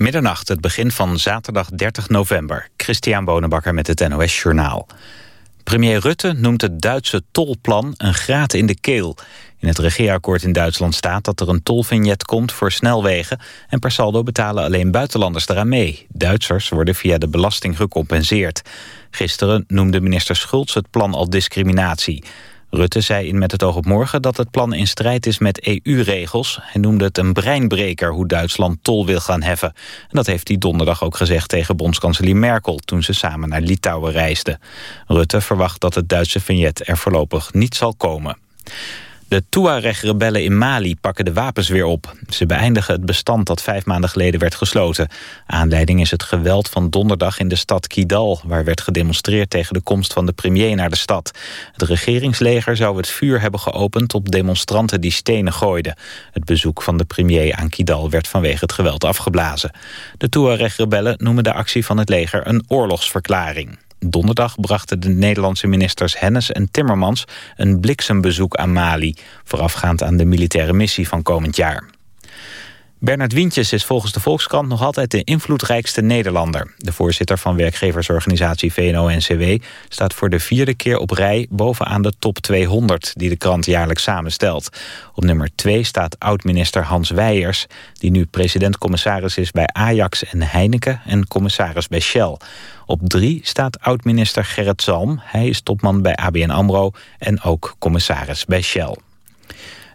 Middernacht, het begin van zaterdag 30 november. Christian Bonenbakker met het NOS Journaal. Premier Rutte noemt het Duitse tolplan een graat in de keel. In het regeerakkoord in Duitsland staat dat er een tolvignet komt voor snelwegen... en per saldo betalen alleen buitenlanders eraan mee. Duitsers worden via de belasting gecompenseerd. Gisteren noemde minister Schultz het plan al discriminatie. Rutte zei in Met het oog op morgen dat het plan in strijd is met EU-regels. Hij noemde het een breinbreker hoe Duitsland tol wil gaan heffen. En dat heeft hij donderdag ook gezegd tegen bondskanselier Merkel... toen ze samen naar Litouwen reisden. Rutte verwacht dat het Duitse vignet er voorlopig niet zal komen. De Tuareg-rebellen in Mali pakken de wapens weer op. Ze beëindigen het bestand dat vijf maanden geleden werd gesloten. Aanleiding is het geweld van donderdag in de stad Kidal... waar werd gedemonstreerd tegen de komst van de premier naar de stad. Het regeringsleger zou het vuur hebben geopend op demonstranten die stenen gooiden. Het bezoek van de premier aan Kidal werd vanwege het geweld afgeblazen. De Tuareg-rebellen noemen de actie van het leger een oorlogsverklaring. Donderdag brachten de Nederlandse ministers Hennis en Timmermans een bliksembezoek aan Mali, voorafgaand aan de militaire missie van komend jaar. Bernard Wientjes is volgens de Volkskrant nog altijd de invloedrijkste Nederlander. De voorzitter van werkgeversorganisatie VNO-NCW staat voor de vierde keer op rij bovenaan de top 200 die de krant jaarlijks samenstelt. Op nummer 2 staat oud-minister Hans Weijers, die nu president-commissaris is bij Ajax en Heineken en commissaris bij Shell. Op 3 staat oud-minister Gerrit Zalm, hij is topman bij ABN AMRO en ook commissaris bij Shell.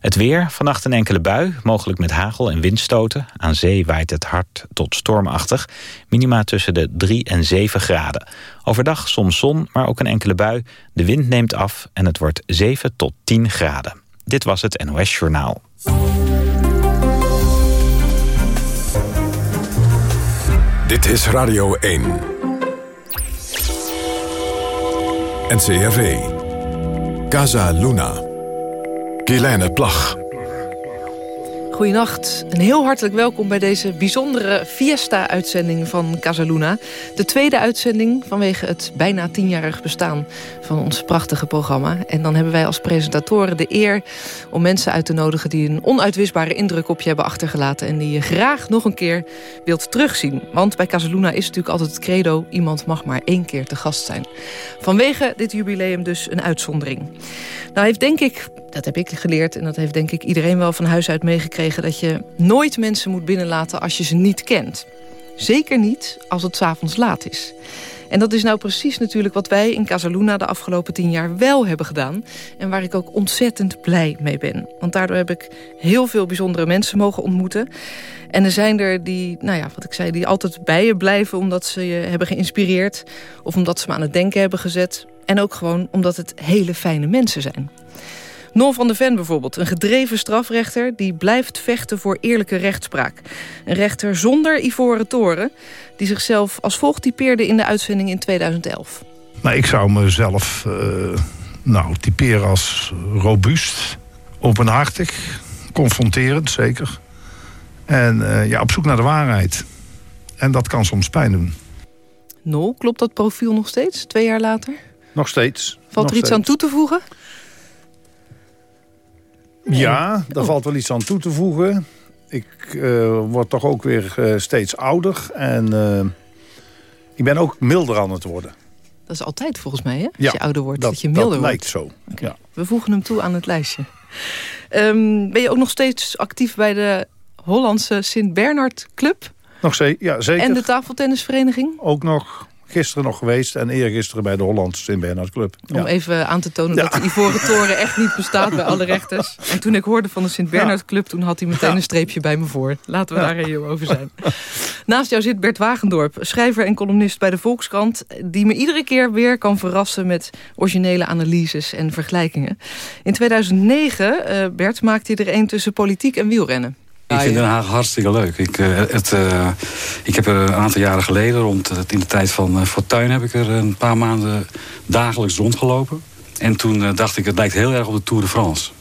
Het weer, vannacht een enkele bui, mogelijk met hagel en windstoten. Aan zee waait het hard tot stormachtig. Minima tussen de 3 en 7 graden. Overdag soms zon, maar ook een enkele bui. De wind neemt af en het wordt 7 tot 10 graden. Dit was het NOS Journaal. Dit is Radio 1. NCRV. Casa Luna. Kielijne Plag. Goedenacht en heel hartelijk welkom bij deze bijzondere Fiesta-uitzending van Casaluna. De tweede uitzending vanwege het bijna tienjarig bestaan van ons prachtige programma. En dan hebben wij als presentatoren de eer om mensen uit te nodigen... die een onuitwisbare indruk op je hebben achtergelaten... en die je graag nog een keer wilt terugzien. Want bij Casaluna is natuurlijk altijd het credo... iemand mag maar één keer te gast zijn. Vanwege dit jubileum dus een uitzondering. Nou heeft denk ik dat heb ik geleerd en dat heeft denk ik iedereen wel van huis uit meegekregen... dat je nooit mensen moet binnenlaten als je ze niet kent. Zeker niet als het s'avonds laat is. En dat is nou precies natuurlijk wat wij in Casaluna de afgelopen tien jaar wel hebben gedaan. En waar ik ook ontzettend blij mee ben. Want daardoor heb ik heel veel bijzondere mensen mogen ontmoeten. En er zijn er die, nou ja, wat ik zei, die altijd bij je blijven... omdat ze je hebben geïnspireerd of omdat ze me aan het denken hebben gezet. En ook gewoon omdat het hele fijne mensen zijn. Non van de Ven bijvoorbeeld, een gedreven strafrechter... die blijft vechten voor eerlijke rechtspraak. Een rechter zonder ivoren toren... die zichzelf als volgt typeerde in de uitzending in 2011. Nou, ik zou mezelf uh, nou, typeren als robuust, openhartig... confronterend, zeker. En uh, ja, op zoek naar de waarheid. En dat kan soms pijn doen. No, klopt dat profiel nog steeds, twee jaar later? Nog steeds. Valt er iets aan toe te voegen? Ja, daar valt wel iets aan toe te voegen. Ik uh, word toch ook weer uh, steeds ouder. En uh, ik ben ook milder aan het worden. Dat is altijd volgens mij, hè? Als ja, je ouder wordt, dat, dat je milder dat wordt. lijkt zo, okay. ja. We voegen hem toe aan het lijstje. Um, ben je ook nog steeds actief bij de Hollandse Sint-Bernard Club? Nog steeds, ja, zeker. En de tafeltennisvereniging? Ook nog gisteren nog geweest en eergisteren bij de Hollandse Sint-Bernard Club. Ja. Om even aan te tonen dat de Ivoren Toren echt niet bestaat bij alle rechters. En toen ik hoorde van de Sint-Bernard Club, toen had hij meteen een streepje bij me voor. Laten we daar heel over zijn. Naast jou zit Bert Wagendorp, schrijver en columnist bij de Volkskrant... die me iedere keer weer kan verrassen met originele analyses en vergelijkingen. In 2009, uh, Bert, maakte hij er een tussen politiek en wielrennen. Ik vind Den Haag hartstikke leuk. Ik, uh, het, uh, ik heb er een aantal jaren geleden, rond in de tijd van uh, Fortuin... heb ik er een paar maanden dagelijks rondgelopen. En toen dacht ik, het lijkt heel erg op de Tour de France.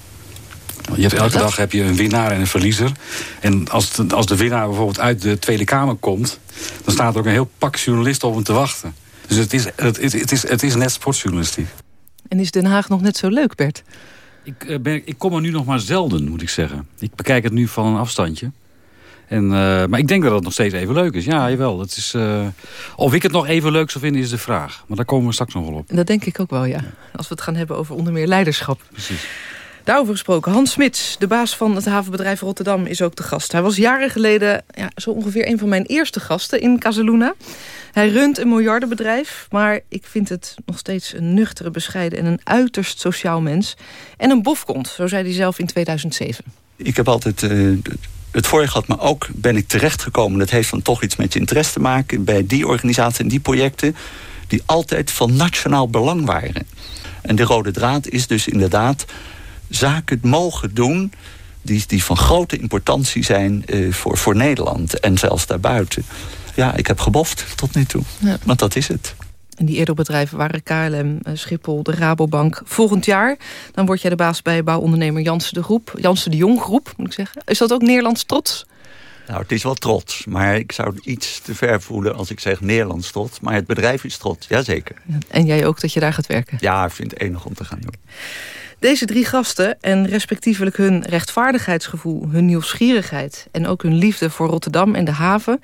Je hebt, elke dag heb je een winnaar en een verliezer. En als de, als de winnaar bijvoorbeeld uit de Tweede Kamer komt... dan staat er ook een heel pak journalisten op hem te wachten. Dus het is, het, het, het is, het is net sportjournalistiek. En is Den Haag nog net zo leuk, Bert? Ik, ben, ik kom er nu nog maar zelden, moet ik zeggen. Ik bekijk het nu van een afstandje. En, maar ik denk dat het nog steeds even leuk is. Ja, jawel. Het is, of ik het nog even leuk zou vinden is de vraag. Maar daar komen we straks nog wel op. Dat denk ik ook wel, ja. Als we het gaan hebben over onder meer leiderschap. Precies. Daarover gesproken, Hans Smits, de baas van het havenbedrijf Rotterdam, is ook de gast. Hij was jaren geleden ja, zo ongeveer een van mijn eerste gasten in Casaluna. Hij runt een miljardenbedrijf, maar ik vind het nog steeds een nuchtere, bescheiden... en een uiterst sociaal mens. En een bofkont, zo zei hij zelf in 2007. Ik heb altijd uh, het voor gehad, maar ook ben ik terechtgekomen... dat heeft dan toch iets met je interesse te maken... bij die organisatie en die projecten... die altijd van nationaal belang waren. En de rode draad is dus inderdaad zaken mogen doen die, die van grote importantie zijn uh, voor, voor Nederland en zelfs daarbuiten. Ja, ik heb geboft tot nu toe. Ja. Want dat is het. En die eerdere bedrijven waren KLM, eh, Schiphol, de Rabobank. Volgend jaar dan word jij de baas bij bouwondernemer Jansen de Groep. Jansen de Jong Groep, moet ik zeggen. Is dat ook Nederlands trots? Nou, het is wel trots. Maar ik zou iets te ver voelen als ik zeg Nederlands trots. Maar het bedrijf is trots, jazeker. En jij ook dat je daar gaat werken? Ja, ik vind het enig om te gaan doen. Deze drie gasten en respectievelijk hun rechtvaardigheidsgevoel... hun nieuwsgierigheid en ook hun liefde voor Rotterdam en de haven...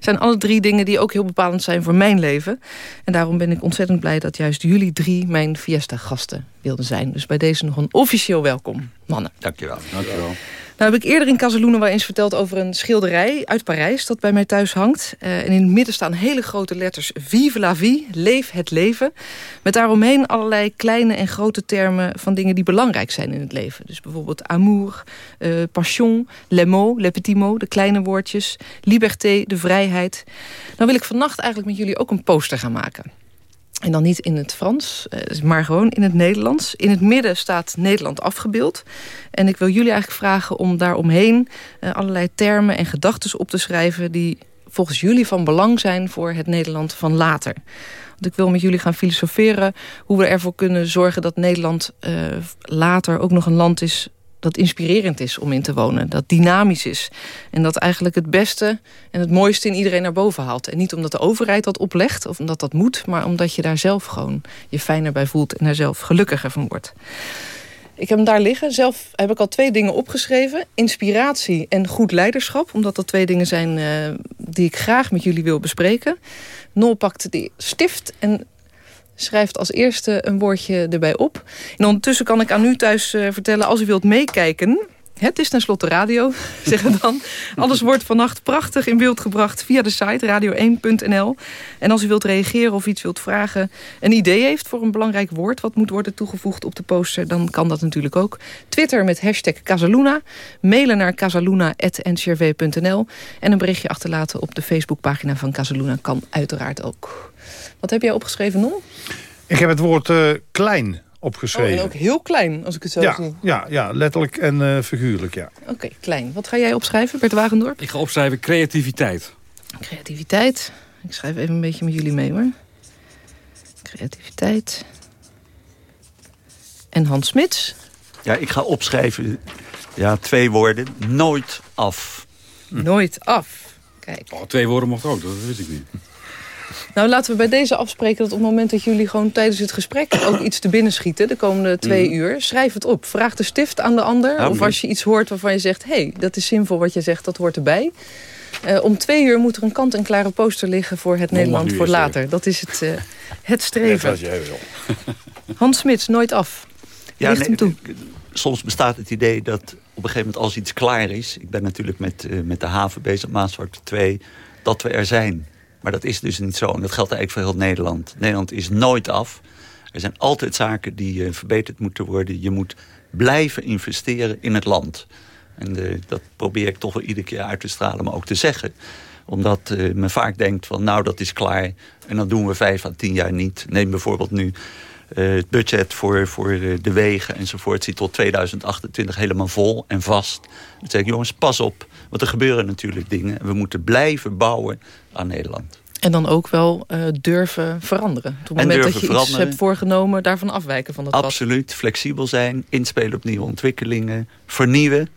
zijn alle drie dingen die ook heel bepalend zijn voor mijn leven. En daarom ben ik ontzettend blij dat juist jullie drie mijn Fiesta-gasten wilden zijn. Dus bij deze nog een officieel welkom, mannen. Dankjewel. Dankjewel. Nou heb ik eerder in Casaluna wel eens verteld over een schilderij uit Parijs... dat bij mij thuis hangt. Uh, en in het midden staan hele grote letters Vive la vie, leef het leven. Met daaromheen allerlei kleine en grote termen van dingen die belangrijk zijn in het leven. Dus bijvoorbeeld amour, uh, passion, les mots, les petits mots, de kleine woordjes... liberté, de vrijheid. Nou wil ik vannacht eigenlijk met jullie ook een poster gaan maken... En dan niet in het Frans, eh, maar gewoon in het Nederlands. In het midden staat Nederland afgebeeld. En ik wil jullie eigenlijk vragen om daaromheen uh, allerlei termen en gedachten op te schrijven... die volgens jullie van belang zijn voor het Nederland van later. Want ik wil met jullie gaan filosoferen hoe we ervoor kunnen zorgen... dat Nederland uh, later ook nog een land is dat inspirerend is om in te wonen. Dat dynamisch is. En dat eigenlijk het beste en het mooiste in iedereen naar boven haalt. En niet omdat de overheid dat oplegt of omdat dat moet... maar omdat je daar zelf gewoon je fijner bij voelt... en daar zelf gelukkiger van wordt. Ik heb hem daar liggen. Zelf heb ik al twee dingen opgeschreven. Inspiratie en goed leiderschap. Omdat dat twee dingen zijn uh, die ik graag met jullie wil bespreken. Nol pakt de stift en schrijft als eerste een woordje erbij op. En ondertussen kan ik aan u thuis uh, vertellen, als u wilt meekijken... Het is tenslotte radio, zeggen dan. Alles wordt vannacht prachtig in beeld gebracht via de site radio1.nl. En als u wilt reageren of iets wilt vragen... een idee heeft voor een belangrijk woord... wat moet worden toegevoegd op de poster, dan kan dat natuurlijk ook. Twitter met hashtag Casaluna. Mailen naar casaluna.ncrv.nl. En een berichtje achterlaten op de Facebookpagina van Casaluna kan uiteraard ook. Wat heb jij opgeschreven, Non? Ik heb het woord uh, klein opgeschreven. Oh, en ook heel klein, als ik het zo ja, zie. Ja, ja, letterlijk en uh, figuurlijk, ja. Oké, okay, klein. Wat ga jij opschrijven, Bert Wagendorp? Ik ga opschrijven creativiteit. Creativiteit. Ik schrijf even een beetje met jullie mee, hoor. Creativiteit. En Hans Smits? Ja, ik ga opschrijven, ja, twee woorden. Nooit af. Hm. Nooit af. Kijk. Oh, twee woorden mocht ook, dat wist ik niet. Nou, laten we bij deze afspreken dat op het moment dat jullie gewoon tijdens het gesprek ook iets te binnen schieten, de komende twee mm. uur, schrijf het op. Vraag de stift aan de ander. of als je iets hoort waarvan je zegt, hé, hey, dat is zinvol wat je zegt, dat hoort erbij. Uh, om twee uur moet er een kant-en-klare poster liggen voor het Nederland voor later. Dat is het, uh, het streven. jij wil. Hans Smits, nooit af. Ja, nee, hem toe. Soms bestaat het idee dat op een gegeven moment als iets klaar is... ik ben natuurlijk met, uh, met de haven bezig, Maasvlakte 2... dat we er zijn. Maar dat is dus niet zo. En dat geldt eigenlijk voor heel Nederland. Nederland is nooit af. Er zijn altijd zaken die uh, verbeterd moeten worden. Je moet blijven investeren in het land. En uh, dat probeer ik toch wel iedere keer uit te stralen, maar ook te zeggen. Omdat uh, men vaak denkt van nou dat is klaar. En dan doen we vijf à tien jaar niet. Neem bijvoorbeeld nu het budget voor, voor de wegen enzovoort. Zit tot 2028 helemaal vol en vast. Dan zeg ik jongens pas op. Want er gebeuren natuurlijk dingen. En we moeten blijven bouwen aan Nederland. En dan ook wel uh, durven veranderen. Op het moment dat je veranderen. iets hebt voorgenomen, daarvan afwijken van het Absoluut, pad. flexibel zijn, inspelen op nieuwe ontwikkelingen, vernieuwen.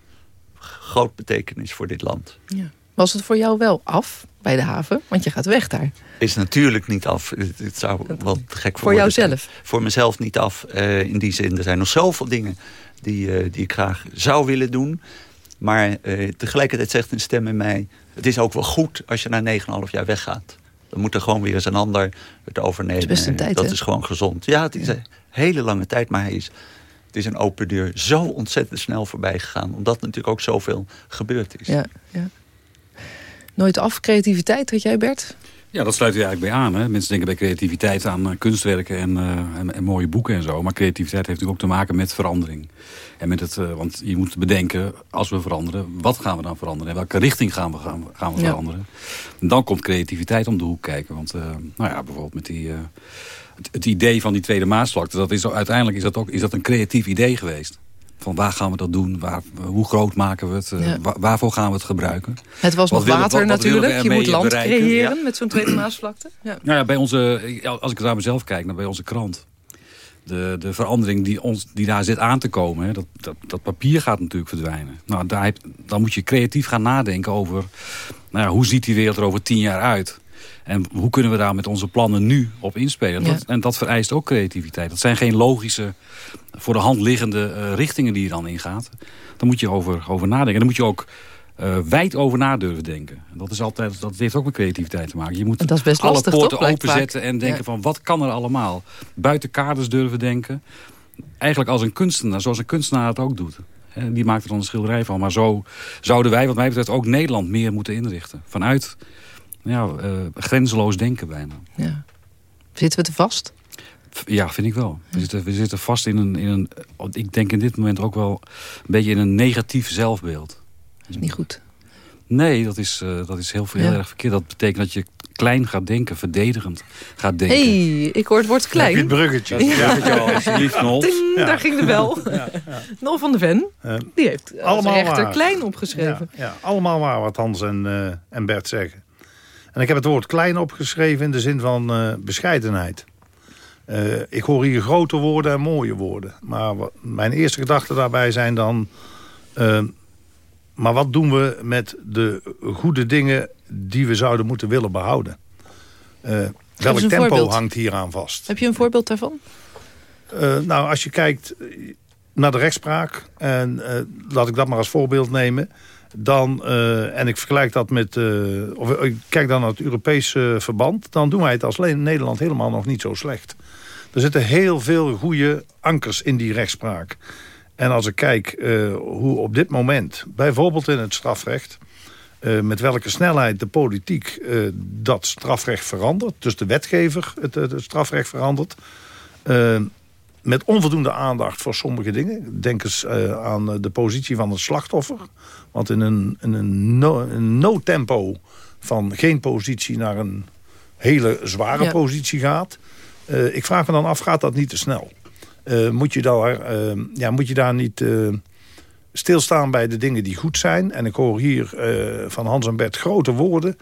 Groot betekenis voor dit land. Ja. Was het voor jou wel af bij de haven? Want je gaat weg daar. Is natuurlijk niet af. Het zou wel gek Voor jouzelf? Voor mezelf niet af. Uh, in die zin, er zijn nog zoveel dingen die, uh, die ik graag zou willen doen. Maar uh, tegelijkertijd zegt een stem in mij... het is ook wel goed als je na 9,5 jaar weggaat. Dan moet er gewoon weer eens een ander het overnemen. Dat is best een tijd, Dat is gewoon gezond. Ja, het is een hele lange tijd, maar hij is, het is een open deur zo ontzettend snel voorbij gegaan. Omdat natuurlijk ook zoveel gebeurd is. Ja, ja. Nooit af, creativiteit, had jij Bert? Ja, dat sluit er eigenlijk bij aan. Hè. Mensen denken bij creativiteit aan uh, kunstwerken en, uh, en, en, mooie boeken en zo. Maar creativiteit heeft natuurlijk ook te maken met verandering. En met het, uh, want je moet bedenken, als we veranderen, wat gaan we dan veranderen? In welke richting gaan we, gaan, gaan we ja. veranderen? En dan komt creativiteit om de hoek kijken. Want nou ja, bijvoorbeeld met die, het, het, idee van die tweede Maasvlakte, dat is, uiteindelijk is dat, ook, is dat een creatief idee geweest. Van waar gaan we dat doen? Waar, hoe groot maken we het? Ja. Waar, waarvoor gaan we het gebruiken? Het was nog water wat, wat natuurlijk. Je moet land bereiken? creëren ja. met zo'n tweede Maasvlakte. Ja. Nou ja, bij onze, als ik naar mezelf kijk, naar bij onze krant. De, de verandering die, ons, die daar zit aan te komen. Hè, dat, dat, dat papier gaat natuurlijk verdwijnen. Nou, daar, dan moet je creatief gaan nadenken over... Nou ja, hoe ziet die wereld er over tien jaar uit? En hoe kunnen we daar met onze plannen nu op inspelen? Ja. Dat, en dat vereist ook creativiteit. Dat zijn geen logische, voor de hand liggende uh, richtingen die je dan ingaat. Daar moet je over, over nadenken. En dan moet je ook uh, wijd over na durven denken. Dat, is altijd, dat heeft ook met creativiteit te maken. Je moet alle lastig, poorten toch, openzetten en denken ja. van wat kan er allemaal. Buiten kaders durven denken. Eigenlijk als een kunstenaar, zoals een kunstenaar het ook doet. Die maakt er dan een schilderij van. Maar zo zouden wij wat mij betreft ook Nederland meer moeten inrichten. Vanuit ja, uh, grenzeloos denken bijna. Ja. Zitten we te vast? Ja, vind ik wel. We, zitten, we zitten vast in een, in een... Ik denk in dit moment ook wel een beetje in een negatief zelfbeeld. Dat is niet goed. Nee, dat is, uh, dat is heel, veel, heel ja. erg verkeerd. Dat betekent dat je klein gaat denken, verdedigend gaat denken. hey, ik hoor het woord klein. Heb je het bruggetje. Ja. Ja. alsjeblieft, Nol. Ding, ja. Daar ging de bel. Ja, ja. Nol van de Ven, uh, die heeft allemaal rechter waar. klein opgeschreven. Ja, allemaal waar wat Hans en, uh, en Bert zeggen. En ik heb het woord klein opgeschreven in de zin van uh, bescheidenheid. Uh, ik hoor hier grote woorden en mooie woorden. Maar wat, mijn eerste gedachten daarbij zijn dan... Uh, maar wat doen we met de goede dingen die we zouden moeten willen behouden? welk tempo voorbeeld. hangt hier aan vast? Heb je een voorbeeld daarvan? nou, als je kijkt naar de rechtspraak... en laat ik dat maar als voorbeeld nemen dan, uh, en ik vergelijk dat met, uh, of ik kijk dan naar het Europese verband... dan doen wij het als Nederland helemaal nog niet zo slecht. Er zitten heel veel goede ankers in die rechtspraak. En als ik kijk uh, hoe op dit moment, bijvoorbeeld in het strafrecht... met welke snelheid de politiek dat strafrecht verandert... dus de wetgever het, het strafrecht verandert met onvoldoende aandacht voor sommige dingen. Denk eens uh, aan de positie van het slachtoffer. Want in een, in een, no, een no-tempo van geen positie naar een hele zware ja. positie gaat. Uh, ik vraag me dan af, gaat dat niet te snel? Uh, moet, je daar, ja, moet je daar niet stilstaan bij de dingen die goed zijn? En ik hoor hier van Hans en Bert grote woorden.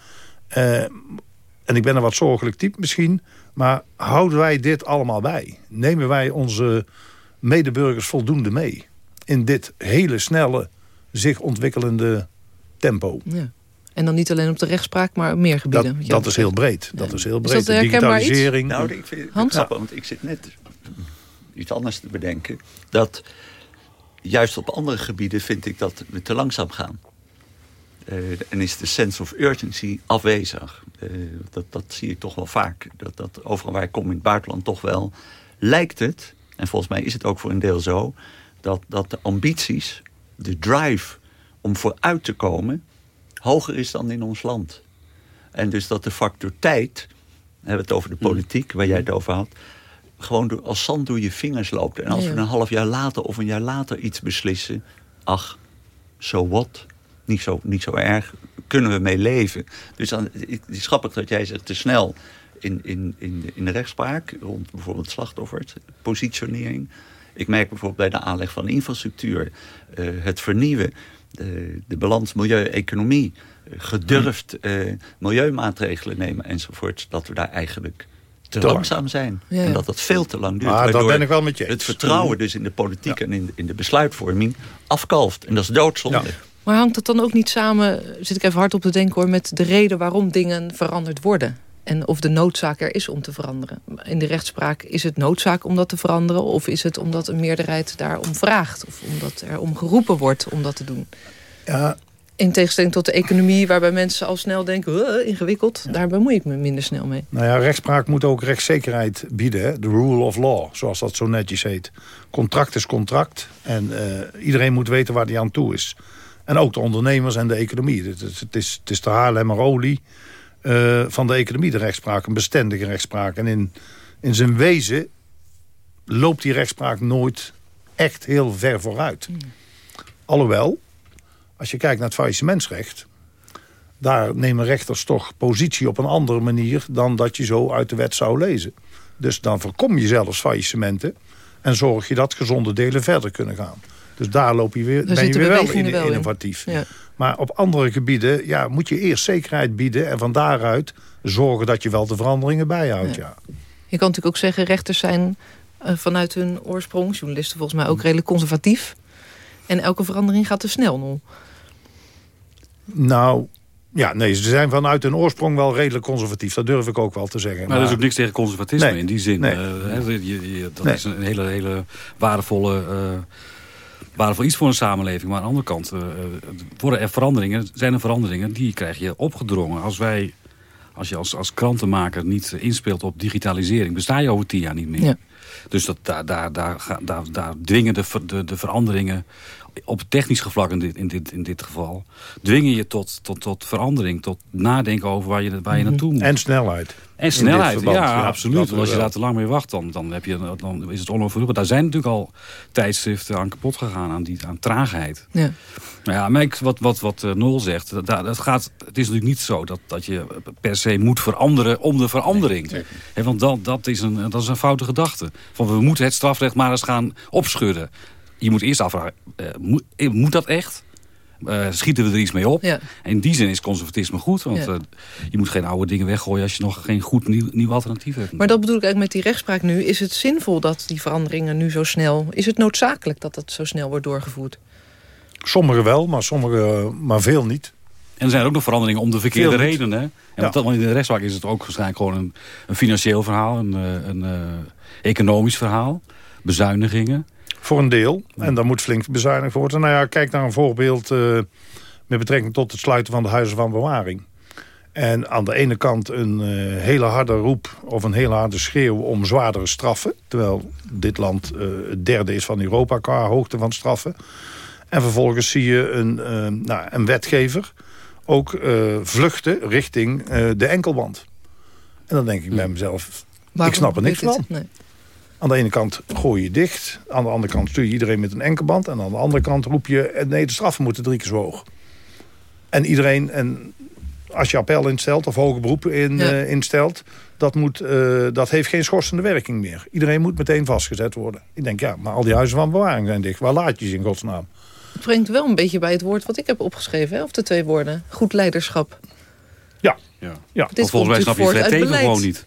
En ik ben een wat zorgelijk type misschien... Maar houden wij dit allemaal bij? Nemen wij onze medeburgers voldoende mee? In dit hele snelle, zich ontwikkelende tempo. Ja. En dan niet alleen op de rechtspraak, maar op meer gebieden. Dat, dat is heel breed. Dat is heel breed. Is dat de digitalisering. Nou, ik vind het grappig, want ik zit net iets anders te bedenken. Dat juist op andere gebieden vind ik dat we te langzaam gaan. Uh, en is de sense of urgency afwezig. Uh, dat, dat zie ik toch wel vaak. Dat, dat overal waar ik kom in het buitenland toch wel lijkt het... en volgens mij is het ook voor een deel zo... dat, dat de ambities, de drive om vooruit te komen... hoger is dan in ons land. En dus dat de factor tijd... we hebben het over de politiek, waar jij het over had... gewoon door, als zand door je vingers loopt. En als we een half jaar later of een jaar later iets beslissen... ach, so what niet zo, niet zo erg, kunnen we mee leven. Dus dan, het is grappig dat jij zegt te snel in, in, in, de, in de rechtspraak... rond bijvoorbeeld slachtoffers, positionering. Ik merk bijvoorbeeld bij de aanleg van infrastructuur... Uh, het vernieuwen, de, de balans milieu-economie... gedurfd uh, milieumaatregelen nemen enzovoort... dat we daar eigenlijk te Door. langzaam zijn. Ja. En dat dat veel te lang duurt. Maar dat ben ik wel met je Het vertrouwen dus in de politiek ja. en in, in de besluitvorming afkalft. En dat is doodzonde. Maar hangt dat dan ook niet samen, zit ik even hard op te denken hoor... met de reden waarom dingen veranderd worden? En of de noodzaak er is om te veranderen. In de rechtspraak is het noodzaak om dat te veranderen... of is het omdat een meerderheid daarom vraagt? Of omdat er om geroepen wordt om dat te doen? Ja. In tegenstelling tot de economie, waarbij mensen al snel denken... ingewikkeld, daar bemoei ik me minder snel mee. Nou ja, rechtspraak moet ook rechtszekerheid bieden. De rule of law, zoals dat zo netjes heet. Contract is contract en uh, iedereen moet weten waar hij aan toe is. En ook de ondernemers en de economie. Het, het, het is, het is de Haarlemmer olie uh, van de economie, de rechtspraak. Een bestendige rechtspraak. En in, in zijn wezen loopt die rechtspraak nooit echt heel ver vooruit. Mm. Alhoewel, als je kijkt naar het faillissementsrecht... daar nemen rechters toch positie op een andere manier... dan dat je zo uit de wet zou lezen. Dus dan voorkom je zelfs faillissementen... en zorg je dat gezonde delen verder kunnen gaan. Dus daar loop je weer, ben je weer wel, in, wel innovatief. Ja. Maar op andere gebieden ja, moet je eerst zekerheid bieden... en van daaruit zorgen dat je wel de veranderingen bijhoudt. Ja. ja. Je kan natuurlijk ook zeggen, rechters zijn uh, vanuit hun oorsprong... journalisten volgens mij ook redelijk conservatief. En elke verandering gaat te snel nog. Nou, ja, nee, ze zijn vanuit hun oorsprong wel redelijk conservatief. Dat durf ik ook wel te zeggen. Maar, maar er is ook niks tegen conservatisme in die zin. Nee. Uh, je, je, dat is een hele, hele waardevolle... Uh, waardevol iets voor een samenleving. Maar aan de andere kant uh, worden er veranderingen, zijn er veranderingen... die krijg je opgedrongen. Als wij als je als, als krantenmaker niet inspeelt op digitalisering... besta je over tien jaar niet meer. Ja. Dus dat, daar, daar, daar, daar, daar dwingen de, de, de veranderingen op technisch vlak in dit, in dit, in dit geval... dwingen je tot, tot, tot verandering, tot nadenken over waar je, waar je mhm. naartoe moet. En snelheid. En snelheid, ja, absoluut. Want als je daar te lang mee wacht, dan, dan, heb je, dan is het onoverwoekbaar. Daar zijn natuurlijk al tijdschriften aan kapot gegaan, aan, die, aan traagheid. Ja. Nou ja, maar wat, wat, wat uh, Nol zegt, dat, dat gaat, het is natuurlijk niet zo dat, dat je per se moet veranderen om de verandering. Nee, want dat, dat, is een, dat is een foute gedachte. Van we moeten het strafrecht maar eens gaan opschudden je moet eerst afvragen, uh, moet, eh, moet, dat echt? Uh, schieten we er iets mee op? Ja. En in die zin is conservatisme goed. Want ja. uh, je moet geen oude dingen weggooien als je nog geen goed nieuw, nieuw alternatief hebt. Maar dat bedoel ik eigenlijk met die rechtspraak nu. Is het zinvol dat die veranderingen nu zo snel... Is het noodzakelijk dat dat zo snel wordt doorgevoerd? Sommige wel, maar, sommige, maar veel niet. En er zijn ook nog veranderingen om de verkeerde redenen. Hè? En ja. in de rechtspraak is het ook waarschijnlijk gewoon een, een financieel verhaal. Een, een, een economisch verhaal. Bezuinigingen. Voor een deel. En dan moet flink bezuinigd worden. Nou ja, kijk naar een voorbeeld uh, met betrekking tot het sluiten van de huizen van bewaring. En aan de ene kant een uh, hele harde roep of een hele harde schreeuw om zwaardere straffen. Terwijl dit land uh, het derde is van Europa qua hoogte van straffen. En vervolgens zie je een, nou, een wetgever ook vluchten richting de enkelband. En dan denk ik bij mezelf, ik snap er niks van. Nee. Aan de ene kant gooi je dicht. Aan de andere kant stuur je iedereen met een enkelband. En aan de andere kant roep je... Eh, nee, de straffen moeten drie keer zo hoog. En iedereen... En als je appel instelt of hoge beroepen in, uh, instelt... Dat, moet, uh, dat heeft geen schorsende werking meer. Iedereen moet meteen vastgezet worden. Ik denk, ja, maar al die huizen van bewaring zijn dicht. Waar laat je ze in godsnaam? Het brengt wel een beetje bij het woord wat ik heb opgeschreven. Hè? Of de twee woorden. Goed leiderschap. Ja. ja. ja. Volgens mij snap je het even gewoon niet.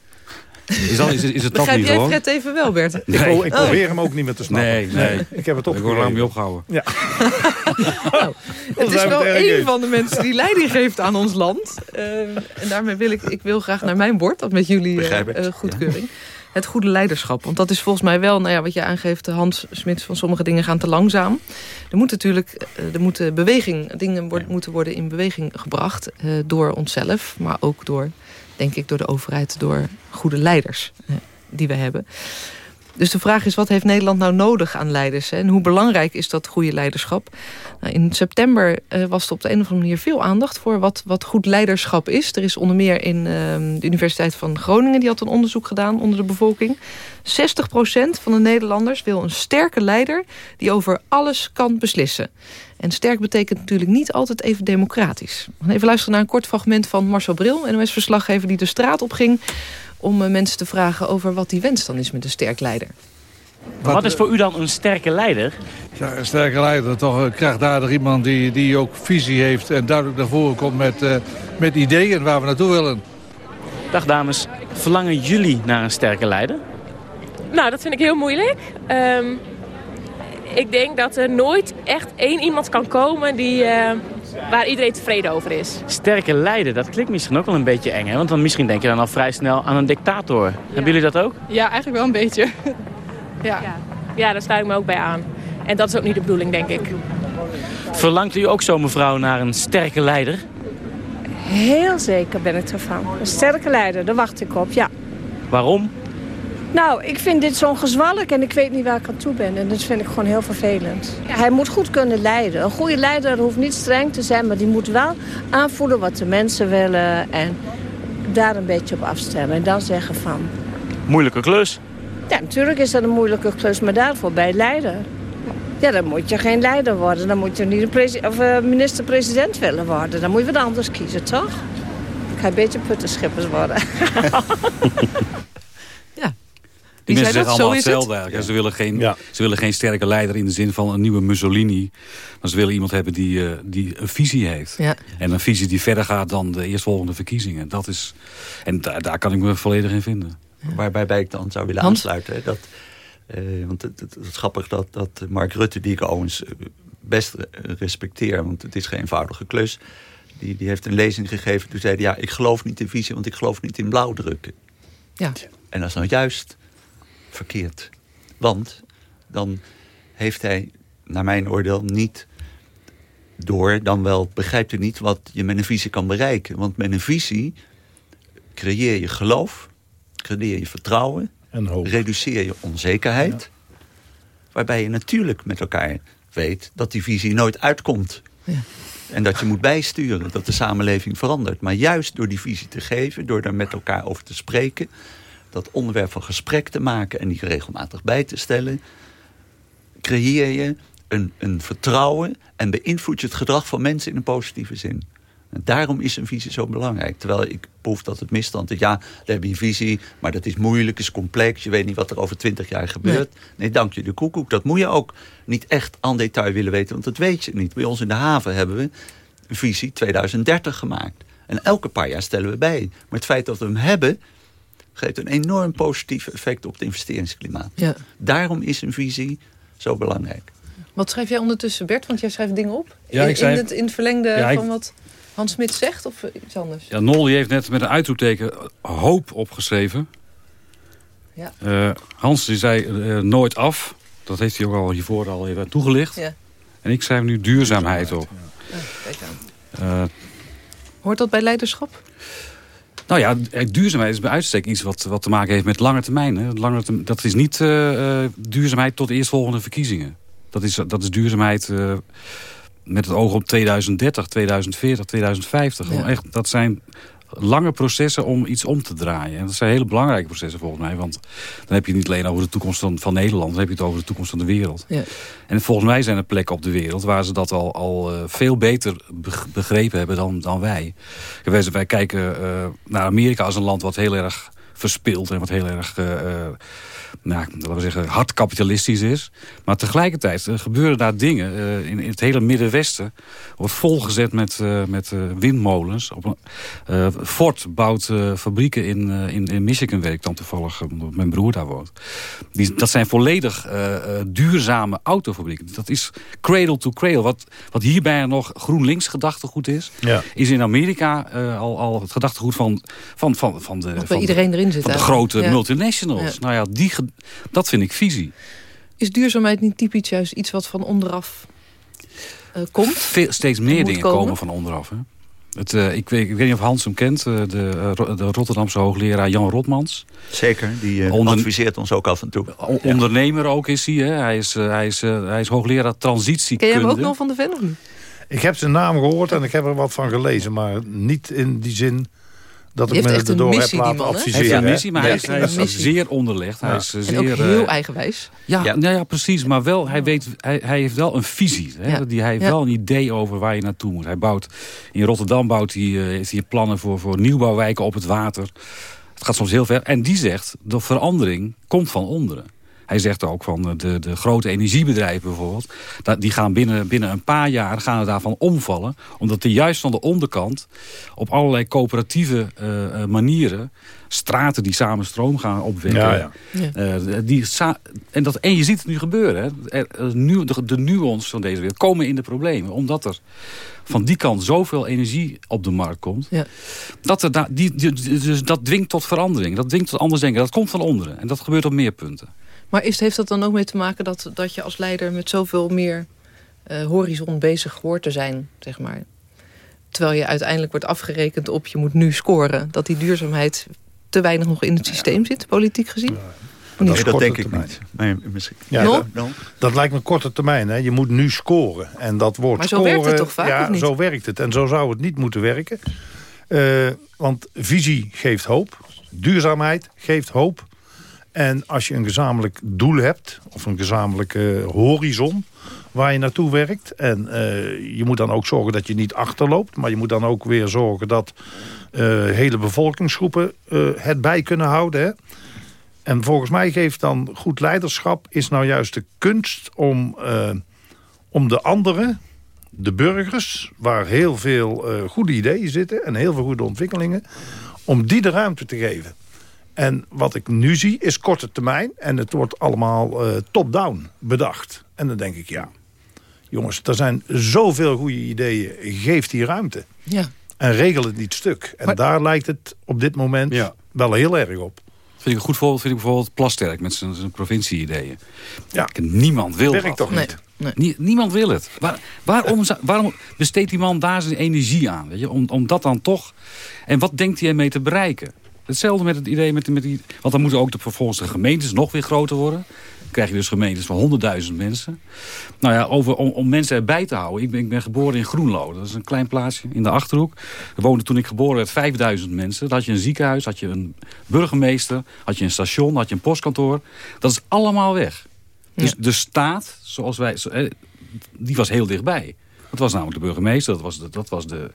Is, dat, is, is het dat Begrijp niet jij Fred even wel, Bert? Ik, ik probeer hem ook niet meer te snappen. Nee, nee. Ik heb het op. Ik word lang mee opgehouden. Ja. nou, het is wel een van de mensen die leiding geeft aan ons land. Uh, en daarmee wil ik, ik wil graag naar mijn bord, dat met jullie uh, goedkeuring. Het goede leiderschap. Want dat is volgens mij wel, nou ja, wat je aangeeft, Hans Smits, van sommige dingen gaan te langzaam. Er moet natuurlijk, er moeten beweging, dingen worden, moeten worden in beweging gebracht uh, door onszelf, maar ook door denk ik, door de overheid, door goede leiders eh, die we hebben. Dus de vraag is, wat heeft Nederland nou nodig aan leiders? Hè? En hoe belangrijk is dat goede leiderschap? Nou, in september uh, was er op de een of andere manier veel aandacht... voor wat, wat goed leiderschap is. Er is onder meer in uh, de Universiteit van Groningen... die had een onderzoek gedaan onder de bevolking. 60% van de Nederlanders wil een sterke leider... die over alles kan beslissen. En sterk betekent natuurlijk niet altijd even democratisch. Even luisteren naar een kort fragment van Marcel Bril... NOS-verslaggever die de straat op ging om eh, mensen te vragen over wat die wens dan is met een sterk leider. Wat, is voor u dan een sterke leider? Ja, een sterke leider, toch een krachtdadig iemand die, die ook visie heeft... en duidelijk naar voren komt met, uh, met ideeën waar we naartoe willen. Dag dames, verlangen jullie naar een sterke leider? Nou, dat vind ik heel moeilijk. Um, ik denk dat er nooit echt één iemand kan komen die, uh, waar iedereen tevreden over is. Sterke leider, dat klinkt misschien ook wel een beetje eng. Hè? Want dan misschien denk je dan al vrij snel aan een dictator. Hebben jullie dat ook? Ja, eigenlijk wel een beetje. ja. ja. Ja, daar sta ik me ook bij aan. En dat is ook niet de bedoeling, denk ik. Verlangt u ook zo, mevrouw, naar een sterke leider? Heel zeker ben ik ervan. Een sterke leider, daar wacht ik op, ja. Waarom? Nou, ik vind dit zo'n gezwalk en ik weet niet waar ik aan toe ben. En dat vind ik gewoon heel vervelend. Ja, hij moet goed kunnen leiden. Een goede leider hoeft niet streng te zijn... maar die moet wel aanvoelen wat de mensen willen... en daar een beetje op afstemmen. En dan zeggen van... Moeilijke klus. Ja, natuurlijk is dat een moeilijke klus, maar daarvoor bij leider. Ja, dan moet je geen leider worden. Dan moet je niet een of, uh, minister-president willen worden. Dan moet je wat anders kiezen, toch? Ik ga een beetje puttenschippers worden. Die mensen zeggen allemaal hetzelfde eigenlijk. Ze, willen geen, ze willen geen sterke leider in de zin van een nieuwe Mussolini. Maar ze willen iemand hebben die, uh, die een visie heeft. Ja. En een visie die verder gaat dan de eerstvolgende verkiezingen. Dat is, en daar, daar kan ik me volledig in vinden. Waarbij ik dan zou willen aansluiten. Dat, uh, want het, het, het, is grappig dat, dat Mark Rutte, die ik overigens best respecteer... want het is geen eenvoudige klus... Die, die heeft een lezing gegeven. Toen zei hij, ja, ik geloof niet in visie... want ik geloof niet in blauwdrukken. Ja. En dat is nou juist verkeerd. Want dan heeft hij, naar mijn oordeel, niet door... dan wel begrijpt hij niet wat je met een visie kan bereiken. Want met een visie creëer je geloof... creëer je vertrouwen... En hoop. reduceer je onzekerheid... Ja. waarbij je natuurlijk met elkaar weet dat die visie nooit uitkomt. Ja. En dat je moet bijsturen, dat de samenleving verandert. Maar juist door die visie te geven, door daar met elkaar over te spreken... dat onderwerp van gesprek te maken en die regelmatig bij te stellen... creëer je een, een vertrouwen en beïnvloed je het gedrag van mensen in een positieve zin. En daarom is een visie zo belangrijk. Terwijl ik proef dat het misstand is. Ja, daar heb je een visie, maar dat is moeilijk, is complex. Je weet niet wat er over twintig jaar gebeurt. Nee. nee, dank je de koekoek. Dat moet je ook niet echt aan detail willen weten, want dat weet je niet. Bij ons in de haven hebben we een visie 2030 gemaakt. En elke paar jaar stellen we bij. Maar het feit dat we hem hebben, geeft een enorm positief effect op het investeringsklimaat. Ja. Daarom is een visie zo belangrijk. Wat schrijf jij ondertussen, Bert? Want jij schrijft dingen op. Ja, ik schrijf... in, het, in het verlengde ja, ik... van wat Hans Smit zegt of iets anders? Ja, Nol die heeft net met een uitroepteken hoop opgeschreven. Ja. Uh, Hans die zei uh, nooit af. Dat heeft hij ook al hiervoor al even toegelicht. Ja. En ik schrijf nu duurzaamheid op. Ja. Oh, kijk aan. Uh, Hoort dat bij leiderschap? Nou ja, duurzaamheid is bij uitstek iets wat, wat te maken heeft met lange termijn. Hè. Lange termijn dat is niet duurzaamheid tot de eerstvolgende verkiezingen. Dat is, dat is duurzaamheid met het oog op 2030, 2040, 2050. Ja. Echt, dat zijn lange processen om iets om te draaien. En dat zijn hele belangrijke processen volgens mij. Want dan heb je het niet alleen over de toekomst van, van Nederland... dan heb je het over de toekomst van de wereld. Ja. En volgens mij zijn er plekken op de wereld... waar ze dat al, al uh, veel beter begrepen hebben dan, dan wij. Wij, wij kijken uh, naar Amerika als een land wat heel erg verspeelt... en wat heel erg... Uh, nou, laten we zeggen, hard kapitalistisch is. Maar tegelijkertijd uh, gebeuren daar dingen. Uh, in, in, het hele Middenwesten wordt volgezet met, uh, met windmolens. Op een, Ford bouwt fabrieken in, in, in Michigan, weet ik dan toevallig, omdat mijn broer daar woont. Die, dat zijn volledig duurzame autofabrieken. Dat is cradle to cradle. Wat, wat hierbij nog GroenLinks gedachtegoed is, ja. is in Amerika al, al het gedachtegoed van, van, van, van de, van iedereen erin zit, van de grote ja. multinationals. Ja. Nou ja, die dat vind ik visie. Is duurzaamheid niet typisch juist iets wat van onderaf uh, komt? Veel, steeds meer dingen komen? komen? van onderaf. Hè? Het, uh, ik, weet, ik, weet, niet of Hans hem kent, uh, de, de, Rotterdamse hoogleraar Jan Rotmans. Zeker, die Onder, adviseert ons ook af en toe. Ja. Ondernemer ook is hij. Hè? Hij, is, hij, is, hij is hoogleraar transitiekunde. Ken je hem ook nog van de Ven of niet? Ik heb zijn naam gehoord en ik heb er wat van gelezen. Maar niet in die zin dat ik me echt erdoor een missie, heb laten man, adviseren. Hij heeft een missie, maar hij is, hij is missie. zeer onderlegd. Hij is en zeer, ook heel eigenwijs. Ja, ja. Nou ja, precies. Maar wel, hij, weet, hij, hij heeft wel een visie. Hè? Ja. Die, hij heeft wel een idee over waar je naartoe moet. Hij bouwt, in Rotterdam bouwt hij, uh, heeft hij plannen voor, voor nieuwbouwwijken op het water. Het gaat soms heel ver. En die zegt, de verandering komt van onderen. Hij zegt ook van de, de grote energiebedrijven bijvoorbeeld... Dat, die gaan binnen, binnen een paar jaar gaan daarvan omvallen. Omdat er juist van de onderkant op allerlei coöperatieve uh, manieren... straten die samen stroom gaan opwekken. Ja, ja. Uh, die en, dat, en je ziet het nu gebeuren. Hè. Er, nu, de, de nuance van deze wereld komen in de problemen. Omdat er van die kant zoveel energie op de markt komt. Ja. Dat, er da, die, die, dus dat dwingt tot verandering. Dat dwingt tot anders denken. Dat komt van onderen. En dat gebeurt op meer punten. Maar is, heeft dat dan ook mee te maken dat, dat je als leider met zoveel meer eh, horizon bezig hoort te zijn, zeg maar. Terwijl je uiteindelijk wordt afgerekend op je moet nu scoren. Dat die duurzaamheid te weinig nog in het systeem zit, politiek gezien. Nee, dat denk ik termijn. niet. Nee, misschien. Ja, No? dat, lijkt me korte termijn. Hè. Je moet nu scoren. En dat woord Maar zo scoren... werkt het toch vaak, Ja, of niet? zo werkt het. En zo zou het niet moeten werken. Eh, want visie geeft hoop. Duurzaamheid geeft hoop. En als je een gezamenlijk doel hebt... of een gezamenlijke horizon waar je naartoe werkt... en eh, je moet dan ook zorgen dat je niet achterloopt... maar je moet dan ook weer zorgen dat eh, hele bevolkingsgroepen eh, het bij kunnen houden... Hè. En volgens mij geeft dan goed leiderschap... is nou juist de kunst om, om de anderen, de burgers... waar heel veel goede ideeën zitten en heel veel goede ontwikkelingen... om die de ruimte te geven. En wat ik nu zie is korte termijn... en het wordt allemaal eh, top-down bedacht. En dan denk ik, ja, jongens, er zijn zoveel goede ideeën. Geef die ruimte. Ja. En regel het niet stuk. En Maar- daar lijkt het op dit moment Ja. wel heel erg op. Vind ik een goed voorbeeld vind ik bijvoorbeeld Plasterk met zijn, provincie-ideeën. Ja. Niemand wil Werkt dat. toch Nee. niet? nee. Nie- niemand wil het. Waar, waarom, waarom besteedt die man daar zijn energie aan? Weet je? Om, om dat dan toch... En wat denkt hij ermee te bereiken? Hetzelfde met het idee met, met die... Want dan moeten ook de, vervolgens de gemeentes nog weer groter worden. Dan krijg je dus gemeentes van 100.000 mensen. Nou ja, over, om, om mensen erbij te houden. Ik ben, ik ben geboren in Groenlo. Dat is een klein plaatsje in de Achterhoek. Er woonden toen ik geboren werd 5000 mensen. Dan had je een ziekenhuis, had je een burgemeester... had je een station, had je een postkantoor. Dat is allemaal weg. Dus Ja. de staat, zoals wij, eh, die was heel dichtbij. Dat was namelijk de burgemeester, dat was de... Dat was de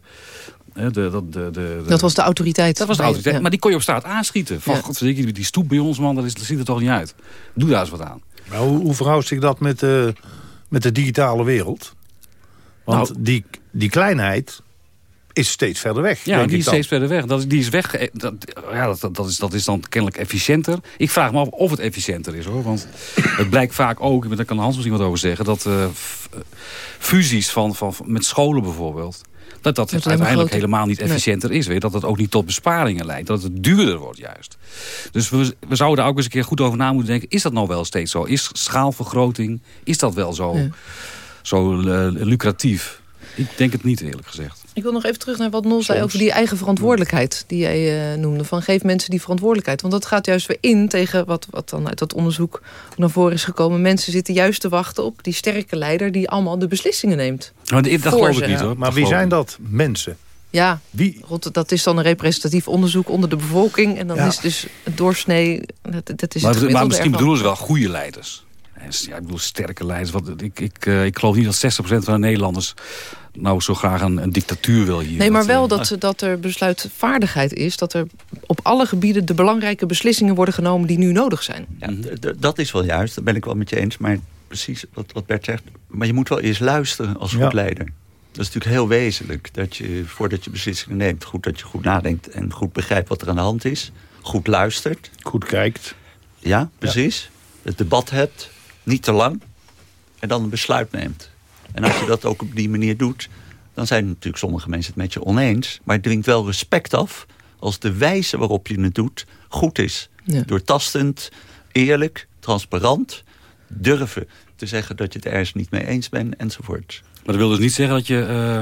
de, de, de, de, de- Dat was de autoriteit. dat was de autoriteit. ja. Maar die kon je op straat aanschieten. Van, Ja. die, die stoep bij ons, man, dat, is, dat ziet er toch niet uit. Doe daar eens wat aan. Maar hoe, hoe verhoudt zich dat met de, met de digitale wereld? Want Nou- die, die kleinheid is steeds verder weg. Ja, denk die ik is dan. steeds verder weg. Dat, is- die is weg. eh, Dat, ja, dat, dat, is, dat is dan kennelijk efficiënter. Ik vraag me af of het efficiënter is hoor. Want het blijkt vaak ook, daar kan Hans misschien wat over zeggen, dat eh, eh, fusies van, van, van- met scholen bijvoorbeeld. Dat dat maar uiteindelijk helemaal niet Nee. efficiënter is. Weet je, dat het ook niet tot besparingen leidt. Dat het duurder wordt juist. Dus we, we zouden daar ook eens een keer goed over na moeten denken. Is dat nou wel steeds zo? Is schaalvergroting, is dat wel zo, Ja. zo eh, lucratief? Ik denk het niet eerlijk gezegd. Ik wil nog even terug naar wat Nol zei over die eigen verantwoordelijkheid. Die jij eh, noemde. Van geef mensen die verantwoordelijkheid. Want dat gaat juist weer in tegen wat, wat dan uit dat onderzoek naar voren is gekomen. Mensen zitten juist te wachten op die sterke leider die allemaal de beslissingen neemt. Maar dat Voor geloof ze. ik niet hoor. maar Dat wie zijn dat mensen? Ja, Wie, dat is dan een representatief onderzoek onder de bevolking. En dan Ja. is dus het doorsnee, dat, dat is Maar, het maar misschien ervan. bedoelen ze wel goede leiders. Ja, ik bedoel sterke leiders. Want ik, ik, eh, ik geloof niet dat 60% van de Nederlanders... nou zo graag een, een dictatuur wil hier. Nee, maar wel eh, dat, dat er besluitvaardigheid is. Dat er op alle gebieden de belangrijke beslissingen worden genomen die nu nodig zijn. Ja, dat is wel juist, dat ben ik wel met je eens. Maar precies wat, wat Bert zegt. Maar je moet wel eerst luisteren als goed Ja. leider. Dat is natuurlijk heel wezenlijk. Dat je, voordat je beslissingen neemt, goed dat je goed nadenkt... en goed begrijpt wat er aan de hand is. Goed luistert. goed kijkt. Ja, precies. Het debat hebt, niet te lang. En dan een besluit neemt. En als je dat ook op die manier doet... dan zijn natuurlijk sommige mensen het met je oneens. Maar het dwingt wel respect af... als de wijze waarop je het doet goed is. Ja. Doortastend, eerlijk, transparant. Durven te zeggen dat je het ergens niet mee eens bent, enzovoort. Maar dat wil dus niet zeggen dat je eh,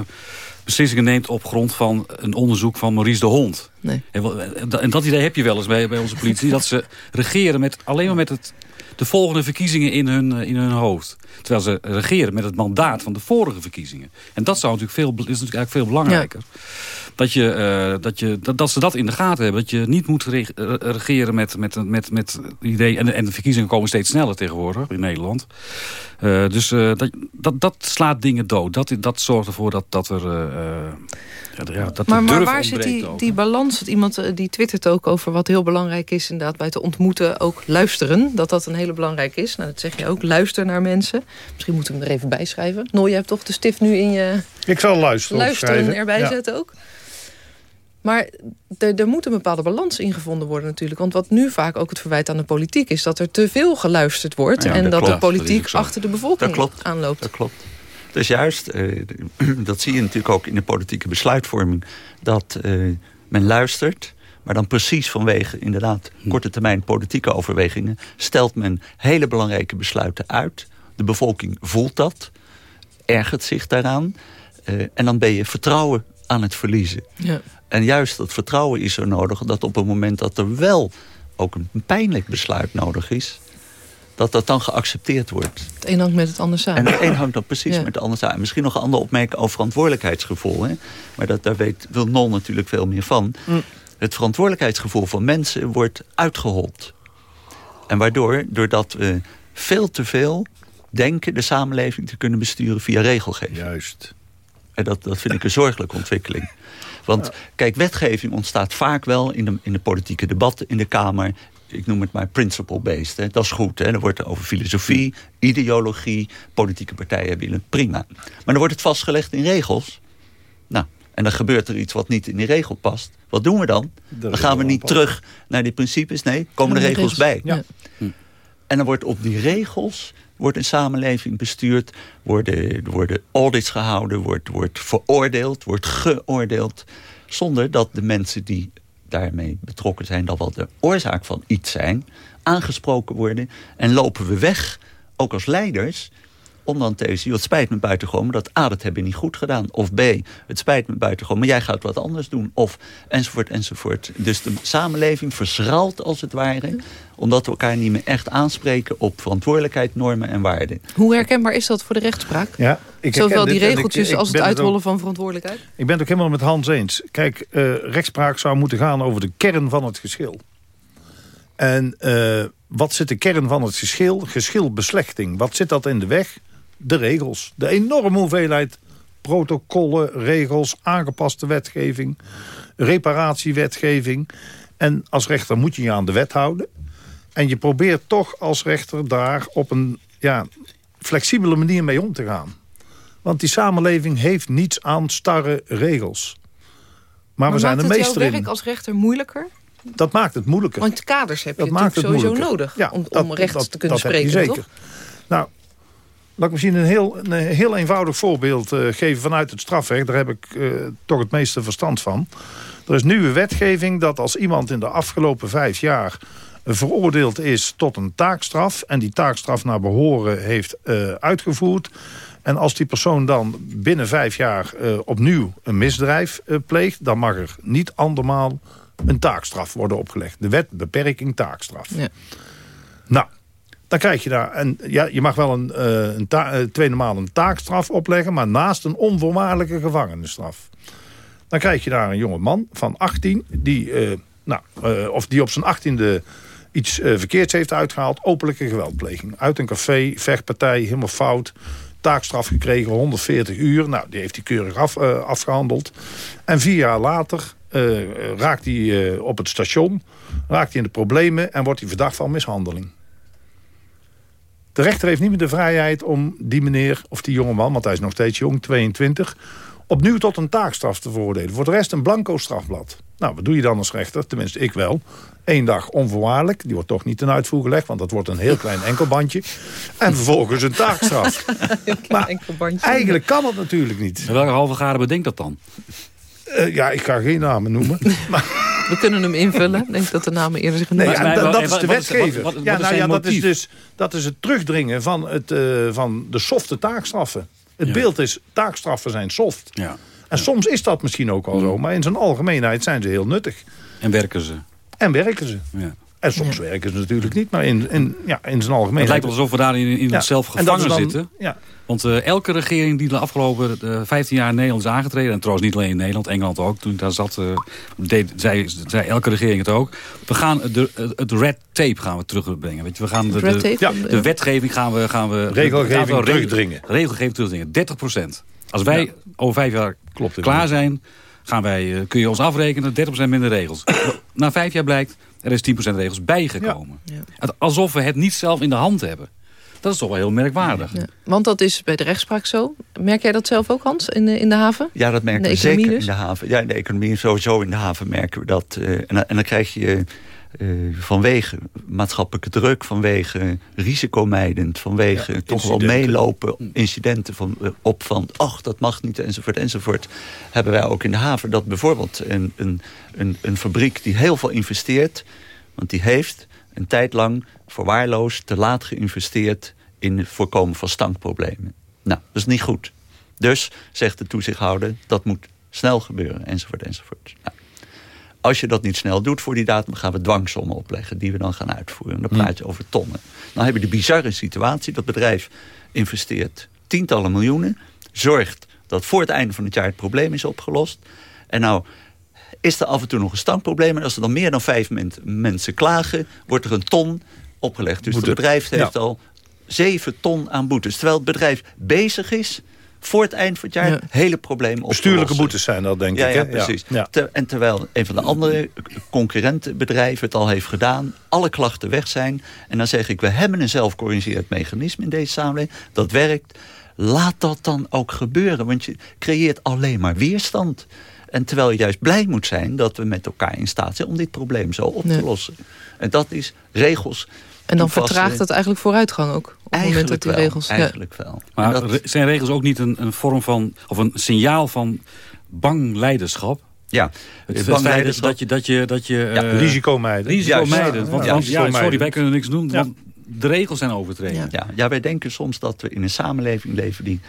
beslissingen neemt... op grond van een onderzoek van Maurice de Hond. Nee. En, wel- en dat- en dat idee heb je wel eens bij, bij onze politie. dat ze regeren met, alleen maar met het, de volgende verkiezingen in hun, eh, in hun hoofd. Terwijl ze regeren met het mandaat van de vorige verkiezingen. En dat zou natuurlijk veel, is natuurlijk eigenlijk veel belangrijker. Dat, je, eh, dat, je, dat, dat ze dat in de gaten hebben. Dat je niet moet eh, regeren met, met, met, met het idee... En, de- en de verkiezingen komen steeds sneller tegenwoordig in Nederland. Dus dat, dat, dat slaat dingen dood. Dat, dat zorgt ervoor dat, dat er... ja, dat Maar, maar waar zit die, die balans? Want Iemand eh, die twittert ook over wat heel belangrijk is... inderdaad bij te ontmoeten ook luisteren. Dat dat een hele belangrijk is. Nou, dat zeg je ook. Luister naar mensen. Misschien moeten we hem er even bij schrijven. Noor, je hebt toch de stift nu in je Ik zal luisteren. luisteren erbij Ja. zetten ook. Maar er, er moet een bepaalde balans in gevonden worden natuurlijk. Want wat nu vaak ook het verwijt aan de politiek is... dat er te veel geluisterd wordt... Ja, en dat dat klopt. de politiek achter de bevolking Dat klopt. aanloopt. Dat klopt. Dus juist, eh, dat zie je natuurlijk ook in de politieke besluitvorming... dat eh, men luistert, maar dan precies vanwege inderdaad korte termijn politieke overwegingen... stelt men hele belangrijke besluiten uit. De bevolking voelt dat. ergert zich daaraan. en dan ben je vertrouwen aan het verliezen. Ja. En juist dat vertrouwen is zo nodig... dat op het moment dat er wel ook een pijnlijk besluit nodig is... dat dat dan geaccepteerd wordt. Het een hangt met het ander samen. En het een hangt dan precies met het ander samen. Misschien nog een ander opmerking over verantwoordelijkheidsgevoel. Hè? Maar dat, daar weet, wil Non natuurlijk veel meer van. Mm. Het verantwoordelijkheidsgevoel van mensen wordt uitgehold. En waardoor, doordat we veel te veel denken... de samenleving te kunnen besturen via regelgeving. Juist. En dat, dat vind ik een zorgelijke ontwikkeling. Want kijk, wetgeving ontstaat vaak wel in de, in de politieke debatten in de Kamer. Ik noem het maar principle-based. Dat is goed. Hè? Er wordt over filosofie, ideologie, politieke partijen willen. Prima. Maar dan wordt het vastgelegd in regels. Nou, en dan gebeurt er iets wat niet in die regel past. Wat doen we dan? dan gaan we niet terug naar die principes. Nee, komen de regels, bij. Ja. En dan wordt op die regels wordt een samenleving bestuurd. Worden, worden audits gehouden, wordt, wordt veroordeeld, wordt geoordeeld. Zonder dat de mensen die daarmee betrokken zijn... dat wel de oorzaak van iets zijn, aangesproken worden. En lopen we weg, ook als leiders om dan te zien, het spijt me buitengewoon, dat A, dat heb je niet goed gedaan. Of B, het spijt me buitengewoon, maar jij gaat wat anders doen. Of enzovoort, enzovoort. Dus de samenleving verschraalt als het ware, omdat we elkaar niet meer echt aanspreken op verantwoordelijkheid, normen en waarden. Hoe herkenbaar is dat voor de rechtspraak? Ja, ik Zowel die regeltjes ik- ik als het uitrollen ook- van verantwoordelijkheid? Ik ben het ook helemaal met Hans eens. Kijk, eh, rechtspraak zou moeten gaan over de kern van het geschil. En eh, wat zit de kern van het geschil? Geschilbeslechting. Wat zit dat in de weg? De regels. De enorme hoeveelheid protocollen, regels, aangepaste wetgeving, reparatiewetgeving. En als rechter moet je je aan de wet houden. En je probeert toch als rechter daar op een ja, flexibele manier mee om te gaan. Want die samenleving heeft niets aan starre regels. Maar, we zijn er maakt het meester jouw in. werk als rechter moeilijker? Dat maakt het moeilijker. Want kaders heb je dat natuurlijk sowieso moeilijker. nodig om, om recht te kunnen dat heb je spreken, zeker. toch? Nou, laat ik misschien een heel, een heel eenvoudig voorbeeld eh, geven vanuit het strafrecht. Daar heb ik eh, toch het meeste verstand van. Er is nieuwe wetgeving dat als iemand in de afgelopen vijf jaar veroordeeld is tot een taakstraf... en die taakstraf naar behoren heeft eh, uitgevoerd... en als die persoon dan binnen vijf jaar opnieuw een misdrijf pleegt... dan mag er niet andermaal een taakstraf worden opgelegd. De wet beperking taakstraf. Ja. Nou, dan krijg je daar... En ja, je mag wel een, eh, een eh, tweede maal een taakstraf opleggen... maar naast een onvoorwaardelijke gevangenisstraf. Dan krijg je daar een jonge man van 18... die, eh, nou, of die op zijn 18e iets verkeerds heeft uitgehaald. Openlijke geweldpleging. Uit een café, vechtpartij, helemaal fout. Taakstraf gekregen, 140 uur. Nou, die heeft hij keurig af, eh, afgehandeld. En vier jaar later raakt hij op het station... raakt hij in de problemen en wordt hij verdacht van mishandeling. De rechter heeft niet meer de vrijheid om die meneer of die jongeman... want hij is nog steeds jong, 22... opnieuw tot een taakstraf te veroordelen. Voor de rest een blanco strafblad. Nou, wat doe je dan als rechter? Tenminste, ik wel. Eén dag onvoorwaardelijk. Die wordt toch niet ten uitvoer gelegd... want dat wordt een heel klein enkelbandje. En vervolgens een taakstraf. maar Enkel bandje. eigenlijk kan het natuurlijk niet. En welke halve garen bedenkt dat dan? Eh, ja, ik ga geen namen noemen. We kunnen hem invullen. Ik denk dat de namen eerder zich Nee, ja, Maar- dat, maar- dat is de wat- wetgever. wat- wat ja, nou ja, dat is dus dat is het terugdringen van, het, eh, van de softe taakstraffen. Het Ja. beeld is, taakstraffen zijn soft. Ja. En soms is dat misschien ook al zo, maar in zijn algemeenheid zijn ze heel nuttig. En werken ze. En werken ze. Ja. En soms werken ze natuurlijk niet, maar in, in, ja, in zijn algemeenheid. Het lijkt alsof we daar in, in Ja. onszelf gevangen dan- zitten. Ja, Want eh, elke regering die de afgelopen eh, 15 jaar in Nederland is aangetreden... en trouwens niet alleen in Nederland, Engeland ook... toen ik daar zat, eh, deed, zei, zei elke regering het ook... we gaan de, het red tape gaan we terugbrengen. Weet je, we gaan de, de? Ja. de wetgeving gaan we... Gaan we Regelgeving terugdringen. Regelgeving terugdringen, 30 procent. Als wij Ja. over vijf jaar Klopt klaar zijn... Gaan wij, kun je ons afrekenen, 30 procent minder regels. Na vijf jaar blijkt, er is 10 procent regels bijgekomen. Ja. Alsof we het niet zelf in de hand hebben. Dat is toch wel heel merkwaardig. Ja. Want dat is bij de rechtspraak zo. Merk jij dat zelf ook, Hans, in de, in de haven? Ja, dat merken we zeker dus? in de haven. Ja, in de economie sowieso in de haven merken we dat. eh, en dan krijg je eh, vanwege maatschappelijke druk, vanwege risicomijdend, vanwege toch wel meelopen, incidenten van, eh, op van, ach, dat mag niet, enzovoort, enzovoort. Hebben wij ook in de haven dat bijvoorbeeld een, een, een, een fabriek die heel veel investeert, want die heeft een tijd lang verwaarloosd te laat geïnvesteerd in het voorkomen van stankproblemen. Nou, dat is niet goed. Dus, zegt de toezichthouder, dat moet snel gebeuren, enzovoort, enzovoort. Nou, als je dat niet snel doet voor die datum, gaan we dwangsommen opleggen die we dan gaan uitvoeren. Dan praat je over tonnen. Dan heb je de bizarre situatie. Dat bedrijf investeert tientallen miljoenen, zorgt dat voor het einde van het jaar het probleem is opgelost. En nou is er af en toe nog een standprobleem. En als er dan meer dan vijf mensen klagen, wordt er een ton opgelegd. Dus het bedrijf heeft al zeven ton aan boetes. Terwijl het bedrijf bezig is voor het eind van het jaar ja. hele probleem op Bestuurlijke boetes zijn dat, denk ja, ik. Ja, precies. en terwijl een van de andere concurrentenbedrijven het al heeft gedaan... alle klachten weg zijn. En dan zeg ik, we hebben een zelfcorrigerend mechanisme in deze samenleving. Dat werkt. Laat dat dan ook gebeuren. Want je creëert alleen maar weerstand. En terwijl je juist blij moet zijn dat we met elkaar in staat zijn... om dit probleem zo op te lossen. En dat is regels en dan vertraagt het eigenlijk vooruitgang ook. Op het moment dat die regels. Eigenlijk wel. Maar dat... zijn regels ook niet een, een vorm van. of een signaal van bang leiderschap? Ja, het feit dat je... Dat je, dat je ja, uh, risicomeiden. Risicomeiden. Want, ja, ja, sorry, wij kunnen niks doen, want de regels zijn overtreden. Ja. Ja, wij denken soms dat we in een samenleving leven die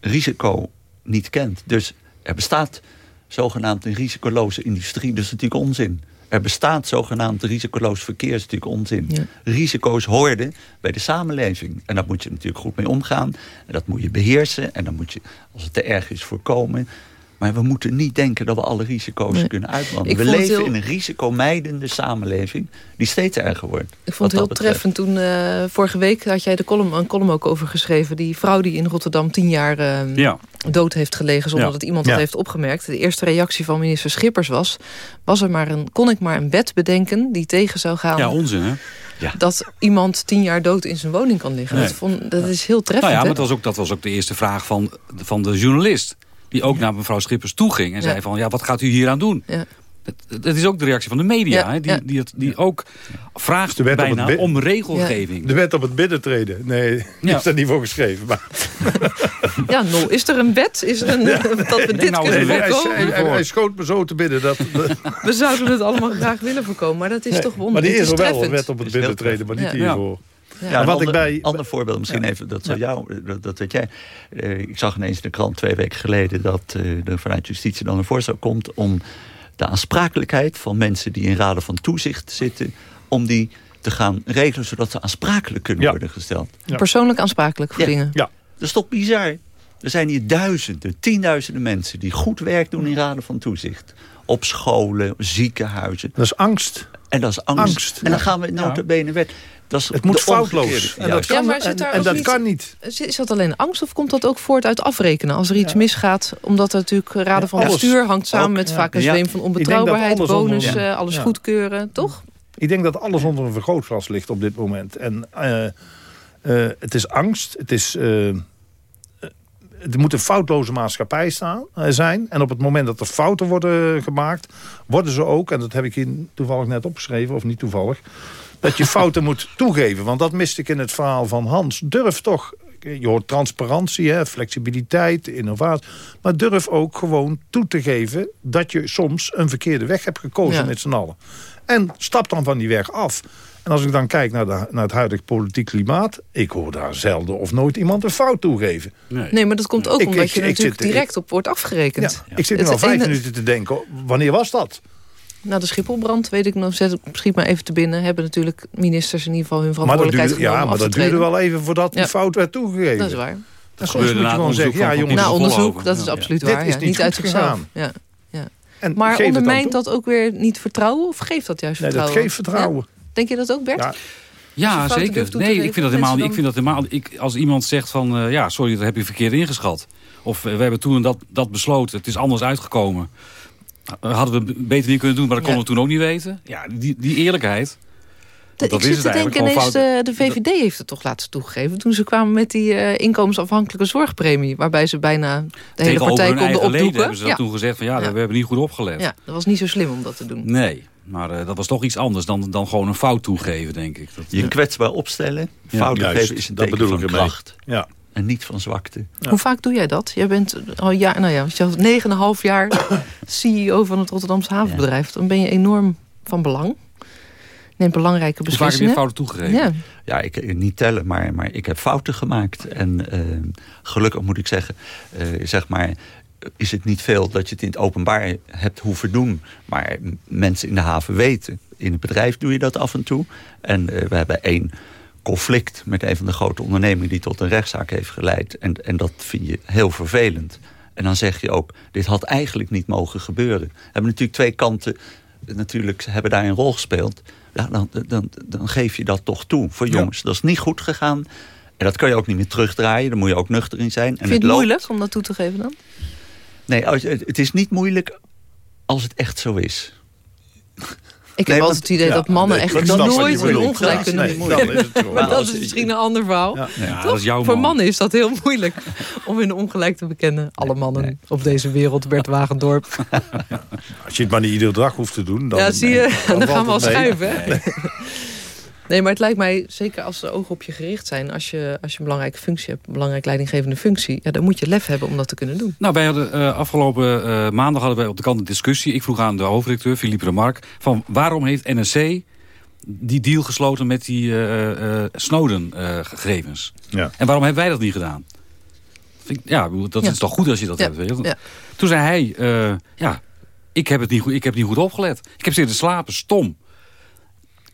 risico niet kent. Dus er bestaat zogenaamd een risicoloze industrie. Dat is natuurlijk onzin. Er bestaat zogenaamd risicoloos verkeer, is natuurlijk onzin. Risico's hoorden bij de samenleving. En daar moet je natuurlijk goed mee omgaan. En dat moet je beheersen. En dan moet je, als het te erg is, voorkomen. Maar we moeten niet denken dat we alle risico's kunnen uitwandelen. We leven in een risicomijdende samenleving die steeds erger wordt. Ik vond het heel treffend toen uh, vorige week had jij de column, een column ook over geschreven. Die vrouw die in Rotterdam tien jaar uh, ja. dood heeft gelegen zonder ja. dat iemand dat heeft opgemerkt. De eerste reactie van minister Schippers was, was er maar een, kon ik maar een wet bedenken die tegen zou gaan. Ja, onzin hè? Ja. dat iemand tien jaar dood in zijn woning kan liggen. Nee. Dat, vond, dat is heel treffend. Nou ja, maar dat was, ook, dat was ook de eerste vraag van, van de journalist. Die ook naar mevrouw Schippers toe ging. En zei van, ja, wat gaat u hier aan doen? Ja. Dat, is ook de reactie van de media. hè, die, die, het, die ook vraagt bijna om regelgeving. De wet op het binnentreden. Nee, is daar niet voor geschreven. Maar. Ja, no, is er een wet? Is er een, dat we dit nou, kunnen voorkomen? Hij, hij, hij, schoot me zo te binnen. Dat, we zouden het allemaal graag willen voorkomen. Maar dat is toch wonderlijk. Maar die is er wel een wet op het binnentreden. Maar niet hiervoor. Ja, wat ander, ik bij... ander voorbeeld misschien even, dat, zou jou, dat, dat weet jij. Uh, ik zag ineens in de krant twee weken geleden... dat uh, er vanuit justitie dan een voorstel komt... om de aansprakelijkheid van mensen die in raden van toezicht zitten... om die te gaan regelen zodat ze aansprakelijk kunnen ja. worden gesteld. Ja. Persoonlijk aansprakelijk voor dingen. Ja, dat is toch bizar? Er zijn hier duizenden, tienduizenden mensen... die goed werk doen in raden van toezicht. Op scholen, ziekenhuizen. Dat is angst. En dat is angst. angst en dan gaan we nota bene wet... Dat is het moet foutloos. En dat kan, ja, en, en dat niet, kan niet. Is dat alleen angst of komt dat ook voort uit afrekenen? Als er iets ja. misgaat, omdat er natuurlijk raden van bestuur hangt samen met vaak een zweem van onbetrouwbaarheid, bonus, onder, uh, alles goedkeuren, toch? Ik denk dat alles onder een vergrootglas ligt op dit moment. En uh, uh, het is angst, het is... er moet een foutloze maatschappij staan, zijn. En op het moment dat er fouten worden gemaakt... worden ze ook, en dat heb ik hier toevallig net opgeschreven... of niet toevallig dat je fouten moet toegeven. Want dat miste ik in het verhaal van Hans. Durf toch, je hoort transparantie, hè, flexibiliteit, innovatie. Maar durf ook gewoon toe te geven dat je soms een verkeerde weg hebt gekozen ja. met z'n allen. En stap dan van die weg af. En als ik dan kijk naar, de, naar het huidige politiek klimaat... ik hoor daar zelden of nooit iemand een fout toegeven. Nee, nee maar dat komt ook ik, omdat ik, je natuurlijk zit, direct op wordt afgerekend. Ja, ik zit nu al vijf minuten te denken, wanneer was dat? Nou, de Schipholbrand, weet ik nog, schiet maar even te binnen... hebben natuurlijk ministers in ieder geval hun verantwoordelijkheid maar duurde, Ja, maar dat duurde wel even voordat ja. die fout werd toegegeven. Dat is waar. En soms moet je gewoon zeggen, ja jongens... Na onderzoek, dat is absoluut waar. Dit is niet, niet uit zichzelf. Ja. Ja. En maar ondermijnt dat ook weer niet vertrouwen? Of geeft dat juist vertrouwen? Nee, dat geeft vertrouwen. Denk je dat ook, Bert? Ja. Ja, zeker. Nee, ik vind dat helemaal, ik vind dat helemaal ik, Als iemand zegt van, uh, ja, sorry, dat heb je verkeerd ingeschat. Of uh, we hebben toen dat, dat besloten, het is anders uitgekomen. Hadden we beter niet kunnen doen, maar dat konden we toen ook niet weten. Ja, die, die eerlijkheid... De, ik zit te denken ineens, de, de VVD heeft het toch laatst toegegeven... toen ze kwamen met die uh, inkomensafhankelijke zorgpremie... waarbij ze bijna de hele partij konden opdoeken. hebben ze dat ja. toen gezegd van ja, ja, we hebben niet goed opgelet. Ja, dat was niet zo slim om dat te doen. Nee, maar uh, dat was toch iets anders dan, dan gewoon een fout toegeven, denk ik. Dat, je kwetsbaar opstellen, fout geven is een dat bedoel van kracht. Ja en niet van zwakte. Ja. Hoe vaak doe jij dat? Jij bent al jaar, nou ja, negen en half jaar CEO van het Rotterdamse havenbedrijf. Dan ben je enorm van belang. neemt belangrijke Hoe vaak heb je beslissingen. fouten toegegeven? Ja. Ja, ik eh, niet tellen, maar, maar ik heb fouten gemaakt. En eh, gelukkig moet ik zeggen, eh, zeg maar, is het niet veel dat je het in het openbaar hebt hoeven doen. Maar mensen in de haven weten. In het bedrijf doe je dat af en toe. En we hebben één conflict met een van de grote ondernemingen... die tot een rechtszaak heeft geleid. En, en dat vind je heel vervelend. En dan zeg je ook, dit had eigenlijk niet mogen gebeuren. We hebben natuurlijk twee kanten, natuurlijk hebben daar een rol gespeeld. Ja, dan, dan, dan geef je dat toch toe voor jongens. Dat is niet goed gegaan. En dat kan je ook niet meer terugdraaien. Daar moet je ook nuchter in zijn. En Vind je het moeilijk om dat toe te geven dan? Nee, het is niet moeilijk als het echt zo is. Ik Nee, heb altijd het idee ja, dat mannen nee, echt nooit hun ongelijk Ja, kunnen nee, bemoeien. dan is het zo. Maar dat is misschien een ander verhaal. Ja. Toch? jouw Voor man. mannen is dat heel moeilijk om hun ongelijk te bekennen. Alle mannen op deze wereld, Bert Wagendorp. Als je het maar niet iedere dag hoeft te doen... Dan, ja, zie je, dan, dan gaan we al schuiven. Nee, maar het lijkt mij, zeker als de ogen op je gericht zijn... als je, als je een belangrijke functie hebt, een belangrijk leidinggevende functie... Ja, dan moet je lef hebben om dat te kunnen doen. Nou, wij hadden eh, afgelopen eh, maandag hadden wij op de kant een discussie. Ik vroeg aan de hoofdredacteur, Philippe Remarque... van waarom heeft NSC die deal gesloten met die eh, eh, Snowden-gegevens? Ja. en waarom hebben wij dat niet gedaan? Vind ik- ja, dat Ja. is toch goed als je dat Ja. hebt. Weet je? Ja. Toen zei hij, eh, ja, ik heb, het niet goed, ik heb niet goed opgelet. Ik heb zitten slapen, stom.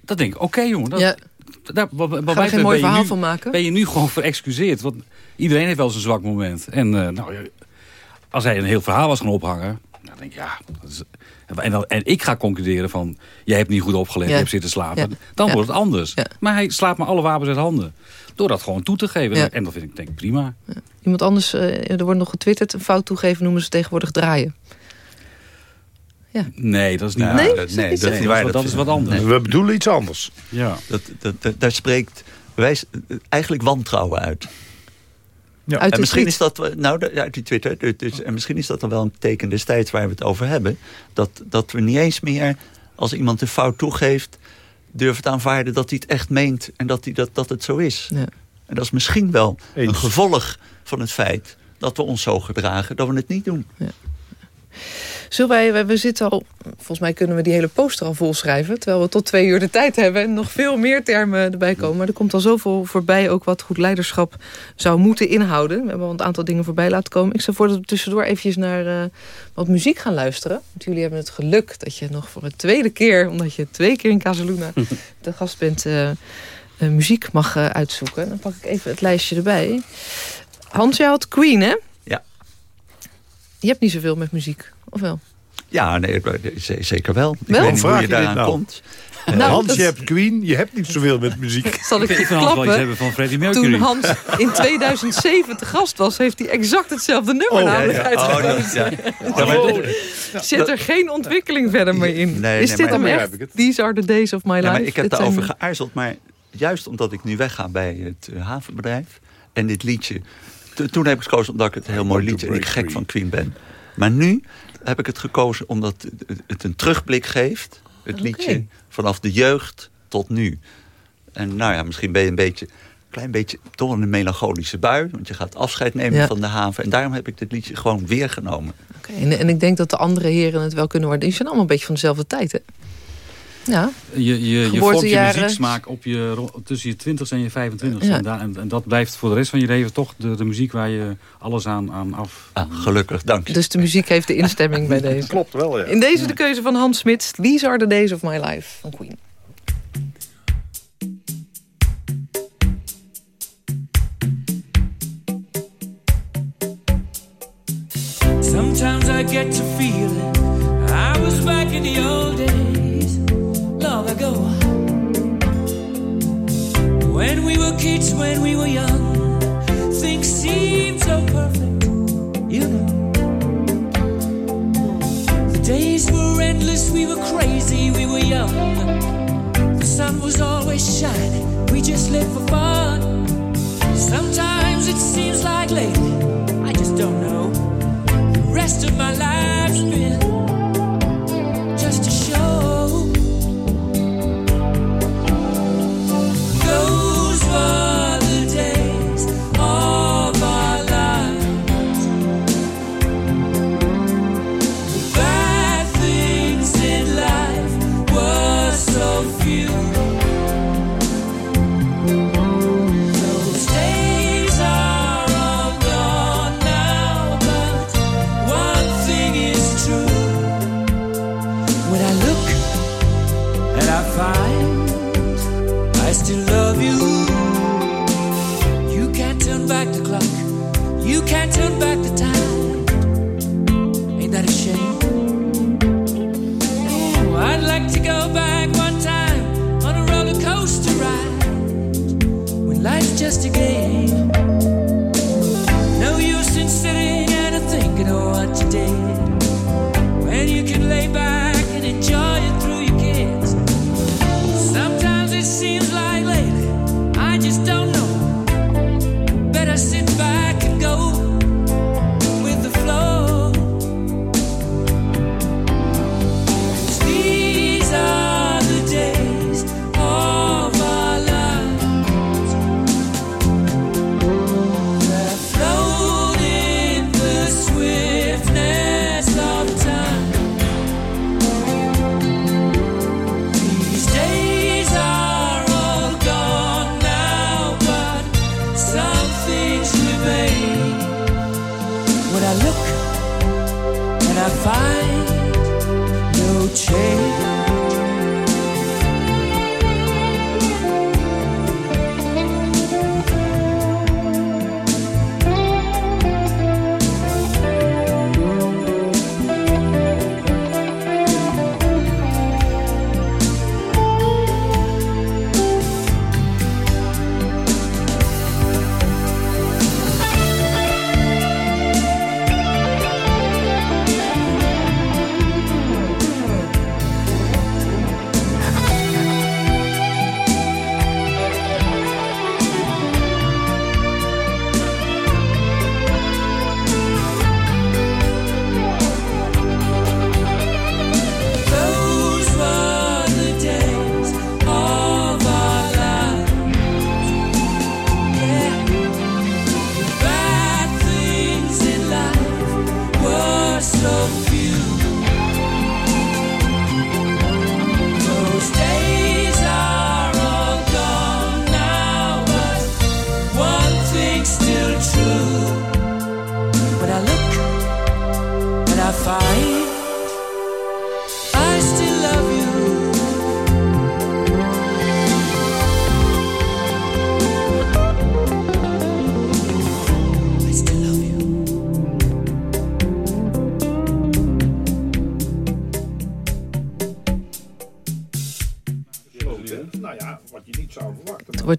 Dat denk ik, oké jongen. Dat, ja, daar, wat, wat gaan geen mooi verhaal nu- van maken? ben je nu gewoon verexcuseerd. Want iedereen heeft wel zijn zwak moment. En eh, nou, als hij een heel verhaal was gaan ophangen... Dan denk ik, ja... Dat is, en, dan, en ik ga concluderen van... jij hebt niet goed opgelet, Ja. je hebt zitten slapen. Ja. Dan wordt het anders. Maar hij slaat me alle wapens uit handen. Door dat gewoon toe te geven. En dat vind ik denk ik prima. Iemand anders, eh, er wordt nog getwitterd... een fout toegeven noemen ze tegenwoordig draaien. Nee, dat is niet Ja, waar. Nee? dat, Is nee, dat dat niet is zo? niet waar. Dat, dat is wat anders. We bedoelen iets anders. Ja. Dat, dat, dat- daar spreekt wijs, eigenlijk wantrouwen uit. Ja. Uit en de misschien tweet. is dat, nou, ja, uit die Twitter, dus, dus- en misschien is dat dan wel een teken destijds waar we het over hebben. Dat, dat we niet eens meer, als iemand een fout toegeeft, durven te aanvaarden dat hij het echt meent en dat, hij dat, dat het zo is. Ja. En dat is misschien wel een gevolg van het feit dat we ons zo gedragen dat we het niet doen. Zullen wij, we zitten al, volgens mij kunnen we die hele poster al volschrijven. Terwijl we tot twee uur de tijd hebben en nog veel meer termen erbij komen. Maar er komt al zoveel voorbij, ook wat goed leiderschap zou moeten inhouden. We hebben al een aantal dingen voorbij laten komen. Ik stel voor dat we tussendoor eventjes naar eh, wat muziek gaan luisteren. Want jullie hebben het geluk dat je nog voor de tweede keer, omdat je twee keer in Casaluna de gast bent, eh, eh, muziek mag uitzoeken. Dan pak ik even het lijstje erbij. Hans, jij had Queen, hè? Je hebt niet zoveel met muziek, of wel? Ja, nee, zeker wel. Ik Wel? weet niet Vraag hoe je je dit daaraan nou? komt. Nou, Hans, dat- je hebt Queen, je hebt niet zoveel met muziek. Zal ik Ik je Hans wel iets hebben van Freddie Mercury. Toen Hans in 2007 te gast was, heeft hij exact hetzelfde nummer Oh, namelijk Ja, ja. Oh, dat- ja. Zit er geen ontwikkeling verder meer in? Nee, is nee, dit maar- hem echt? heb ik het. These are the days of my life. Ja, maar ik heb daarover zijn- geaarzeld. Maar juist omdat ik nu wegga bij het eh, havenbedrijf... en dit liedje... to- toen heb ik gekozen omdat ik het een heel mooi liedje... en ik gek van Queen ben. Maar nu heb ik het gekozen omdat het- een terugblik geeft. Het liedje vanaf de jeugd tot nu. En nou ja, misschien ben je een beetje... klein beetje toch een melancholische bui. Want je gaat afscheid nemen Ja. van de haven. En daarom heb ik dit liedje gewoon weer genomen. Oké, en, en ik denk dat de andere heren het wel kunnen waarderen. Die zijn allemaal een beetje van dezelfde tijd, hè? Ja, Je, je, je vormt je muzieksmaak op je, tussen je 20 en je 25 Ja. en, daar- en, en dat blijft voor de rest van je leven toch de, de muziek waar je alles aan, aan af... Ah, gelukkig, dank je. dus de muziek heeft de instemming bij deze. Klopt wel, ja. In deze de keuze van Hans Smits. These are the days of my life van Queen. Sometimes I get to feeling I was back in the old days, ago. When we were kids, when we were young, things seemed so perfect, you know. The days were endless, we were crazy, we were young. The sun was always shining, we just lived for fun. Sometimes it seems like lately, I just don't know The rest of my life's been find I still love you. You can't turn back the clock. You can't turn back the time. Ain't that a shame? Oh, I'd like to go back one time on a roller coaster ride when life's just a game. No use in sitting and thinking of what you did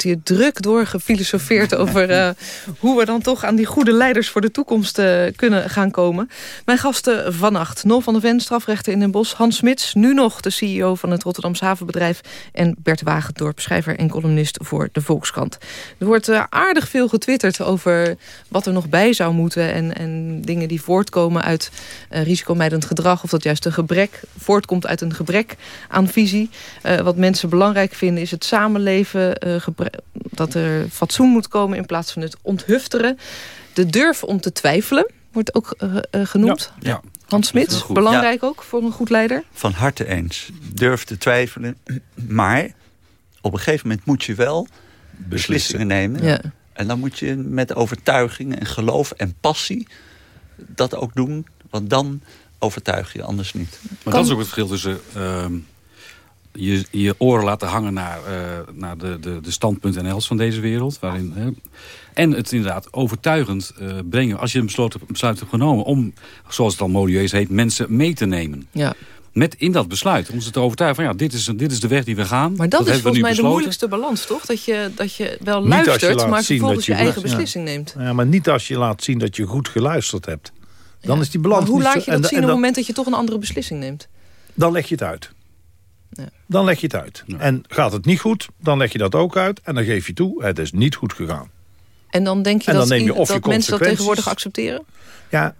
wordt hier druk door gefilosofeerd over eh, hoe we dan toch aan die goede leiders voor de toekomst eh, kunnen gaan komen. Mijn gasten vannacht, Nol van der Ven, strafrechter in Den Bosch, Hans Smits, nu nog de CEO van het Rotterdamse havenbedrijf en Bert Wagendorp, schrijver en columnist voor de Volkskrant. Er wordt eh, aardig veel getwitterd over wat er nog bij zou moeten en, en dingen die voortkomen uit risicomijdend gedrag of dat juist een gebrek voortkomt uit een gebrek aan visie. Wat mensen belangrijk vinden is het samenleven, dat er fatsoen moet komen in plaats van het onthufteren. De durf om te twijfelen wordt ook eh, eh, genoemd. Ja. Hans goed. belangrijk ook voor een goed leider. Van harte eens. Durf te twijfelen. Maar op een gegeven moment moet je wel beslissingen nemen. Ja. En dan moet je met overtuiging en geloof en passie dat ook doen. Want dan overtuig je, anders niet. Maar dat is ook het verschil tussen ehm, je, je oren laten hangen naar, eh, naar de, de, de standpunt.nl's van deze wereld. Waarin, hè, en het inderdaad overtuigend eh, brengen. Als je een besloten, besluit hebt genomen om, zoals het dan modieus heet, mensen mee te nemen. Ja. Met in dat besluit. Om ze te overtuigen van ja, dit is, dit is de weg die we gaan. Maar dat, is volgens mij de moeilijkste balans, toch? Dat je, dat je wel Niet als je luistert, maar vervolgens dat je je eigen ja. beslissing neemt. Ja, maar niet als je laat zien dat je goed geluisterd hebt. Dan is die balans Maar hoe niet laat je dat en- zien en op het moment dat je toch een andere beslissing neemt? Dan leg je het uit. Ja. Dan leg je het uit. En gaat het niet goed, dan leg je dat ook uit. En dan geef je toe, het is niet goed gegaan. En dan denk je En dan dat, neem je je mensen dat tegenwoordig accepteren? Ja,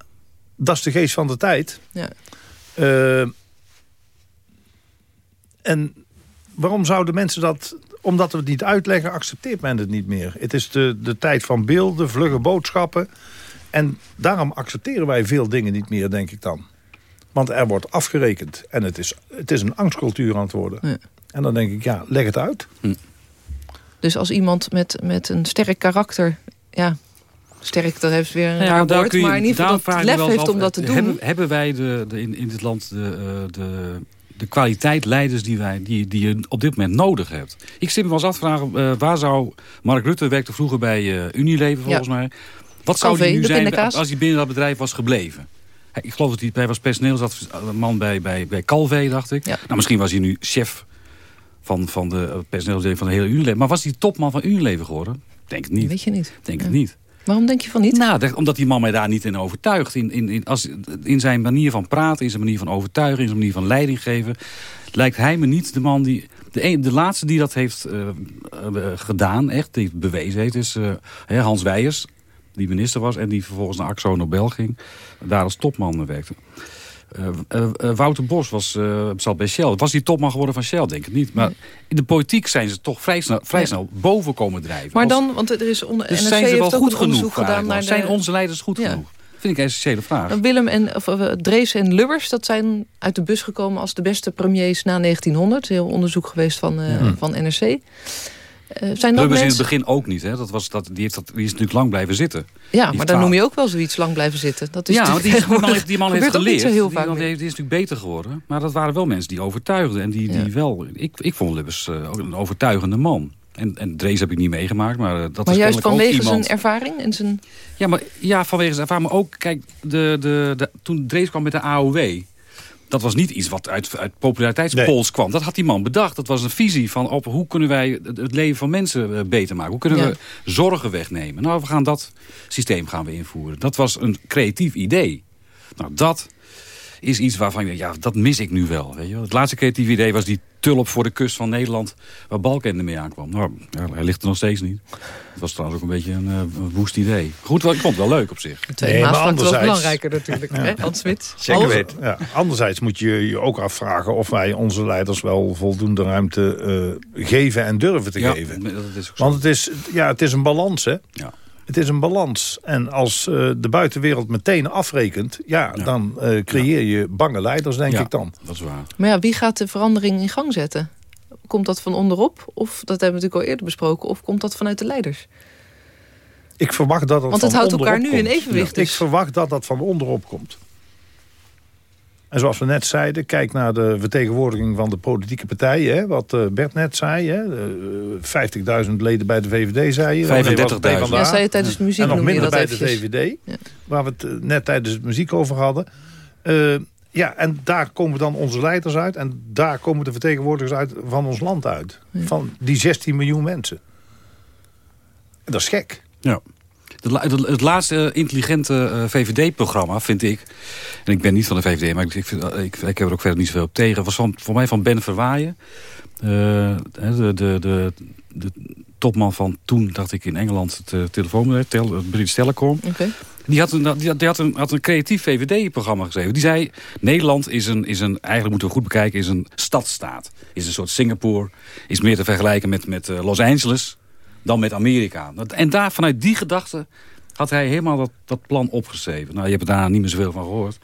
dat is de geest van de tijd. Ja. Eh, en waarom zouden mensen dat... Omdat we het niet uitleggen, accepteert men het niet meer. Het is de, de tijd van beelden, vlugge boodschappen. En daarom accepteren wij veel dingen niet meer, denk ik dan. Want er wordt afgerekend. En het is, het is een angstcultuur aan het worden. Ja. En dan denk ik, ja, leg het uit. Dus als iemand met, met een sterk karakter... Ja, sterk, dat heeft weer een Ja, raar daar woord... kun je- maar in ieder geval dat me lef heeft af, om dat te doen... Hebben, hebben wij de, de, in, in dit land de, eh, de, de kwaliteit leiders die, wij, die, die je op dit moment nodig hebt. Ik zit me wel eens af te vragen, eh, waar zou... Mark Rutte werkte vroeger bij eh, Unilever volgens mij. Wat zou hij nu zijn als hij binnen dat bedrijf was gebleven? Ik geloof dat hij, hij was personeelsman bij, bij, bij Calvé, dacht ik. Nou, misschien was hij nu chef van, van de eh, personeelsdeling van de hele Unilever. Maar was hij topman van Unilever geworden? Denk het niet. Weet je niet. Denk het niet. Waarom denk je van niet? Nou, dat- omdat die man mij daar niet in overtuigt. In, in, in, als, in zijn manier van praten, in zijn manier van overtuigen... in zijn manier van leiding geven... lijkt hij me niet de man die... De, een, de laatste die dat heeft eh, eh, gedaan, echt, die het bewezen heeft... is eh, Hans Weijers, die minister was... en die vervolgens naar Axo Nobel ging. Daar als topman werkte. Eh, eh, eh, Wouter Bos was, zat bij Shell. Was die topman geworden van Shell? Denk ik niet. Maar in de politiek zijn ze toch vrij snel, vrij snel boven komen drijven. Maar dan, want er is onder dus NRC zijn ze wel goed genoeg? gedaan naar de... Zijn onze leiders goed Ja. genoeg? Vind ik een essentiële vraag. Willem en of, Drees en Lubbers, dat zijn uit de bus gekomen als de beste premiers na 1900. Heel onderzoek geweest van, Ja. van NRC. Eh, zijn dat in het begin ook niet. Hè? Dat was, dat, die, heeft dat, die is natuurlijk lang blijven zitten. Ja, maar dan noem je ook wel zoiets lang blijven zitten. Dat is ja, want die, die man heeft, die man heeft geleerd. niet zo heel die, man meer. heeft- die is natuurlijk beter geworden. Maar dat waren wel mensen die overtuigden. En die, die wel... Ik, ik vond Lubbers eh, ook een overtuigende man. En, en Drees heb ik niet meegemaakt. Maar, eh, dat Maar is juist vanwege iemand... zijn ervaring en zijn... Ja, maar, ja, vanwege zijn ervaring. Maar ook, kijk, de, de, de, toen Drees kwam met de AOW... Dat was niet iets wat uit, uit populariteitspols kwam. Dat had die man bedacht. Dat was een visie van op hoe kunnen wij het leven van mensen eh, beter maken. Hoe kunnen Ja. we zorgen wegnemen. Nou, we gaan dat systeem gaan we invoeren. Dat was een creatief idee. Nou, dat is iets waarvan je denkt, ja, dat mis ik nu wel. Weet je? wel. Het laatste creatieve idee was die tulp voor de kust van Nederland... waar Balkenende mee aankwam. Nou, ja, hij ligt er nog steeds niet. Het was trouwens ook een beetje een, eh, een woest idee. Goed, wel, ik vond het wel leuk op zich. De tweede maasvlakte was belangrijker natuurlijk. Hè? Hans. Anders- Ja, anderzijds moet je je ook afvragen of wij onze leiders wel voldoende ruimte eh, geven en durven te Ja, geven. dat is ook zo. Want het is, ja, het is een balans, hè? Ja. Het is een balans. En als eh, de buitenwereld meteen afrekent... ja, dan eh, creëer je bange leiders, denk Ja, ik dan. Dat is waar. Maar ja, wie gaat de verandering in gang zetten? Komt dat van onderop? Of, dat hebben we natuurlijk al eerder besproken. Of komt dat vanuit de leiders? Ik verwacht dat het Want het houdt elkaar nu in evenwicht, Ik dus. verwacht dat dat van onderop komt. En zoals we net zeiden, kijk naar de vertegenwoordiging van de politieke partijen. Hè, wat eh, Bert net zei. Hè, eh, 50.000 leden bij de VVD, zei je. 35.000. Ja, zei je tijdens de muziek En nog minder bij de. VVD. Ja. Waar we het eh, net tijdens de muziek over hadden. Eh, ja, en daar komen dan onze leiders uit. En daar komen de vertegenwoordigers uit van ons land uit. Van die 16 miljoen mensen. En dat is gek. Ja. De het laatste eh, intelligente eh, VVD-programma, vind ik... en ik ben niet van de VVD, maar ik, ik, vind, eh, ik, ik heb er ook verder niet zoveel op tegen... was van, voor mij van Ben Verwaaien. De, de, de, de topman van toen, dacht ik, in Engeland... het telefoonbedrijf, tel, het British Telecom. Oké. Die, had een, die, had, die had, een, had een creatief VVD-programma geschreven. Die zei, Nederland is een, is een, eigenlijk moeten we goed bekijken... is een stadstaat. Is een soort Singapore. Is meer te vergelijken met, met Los Angeles dan met Amerika. En daar, vanuit die gedachte had hij helemaal dat, dat plan opgeschreven. Nou, je hebt er daar niet meer zoveel van gehoord.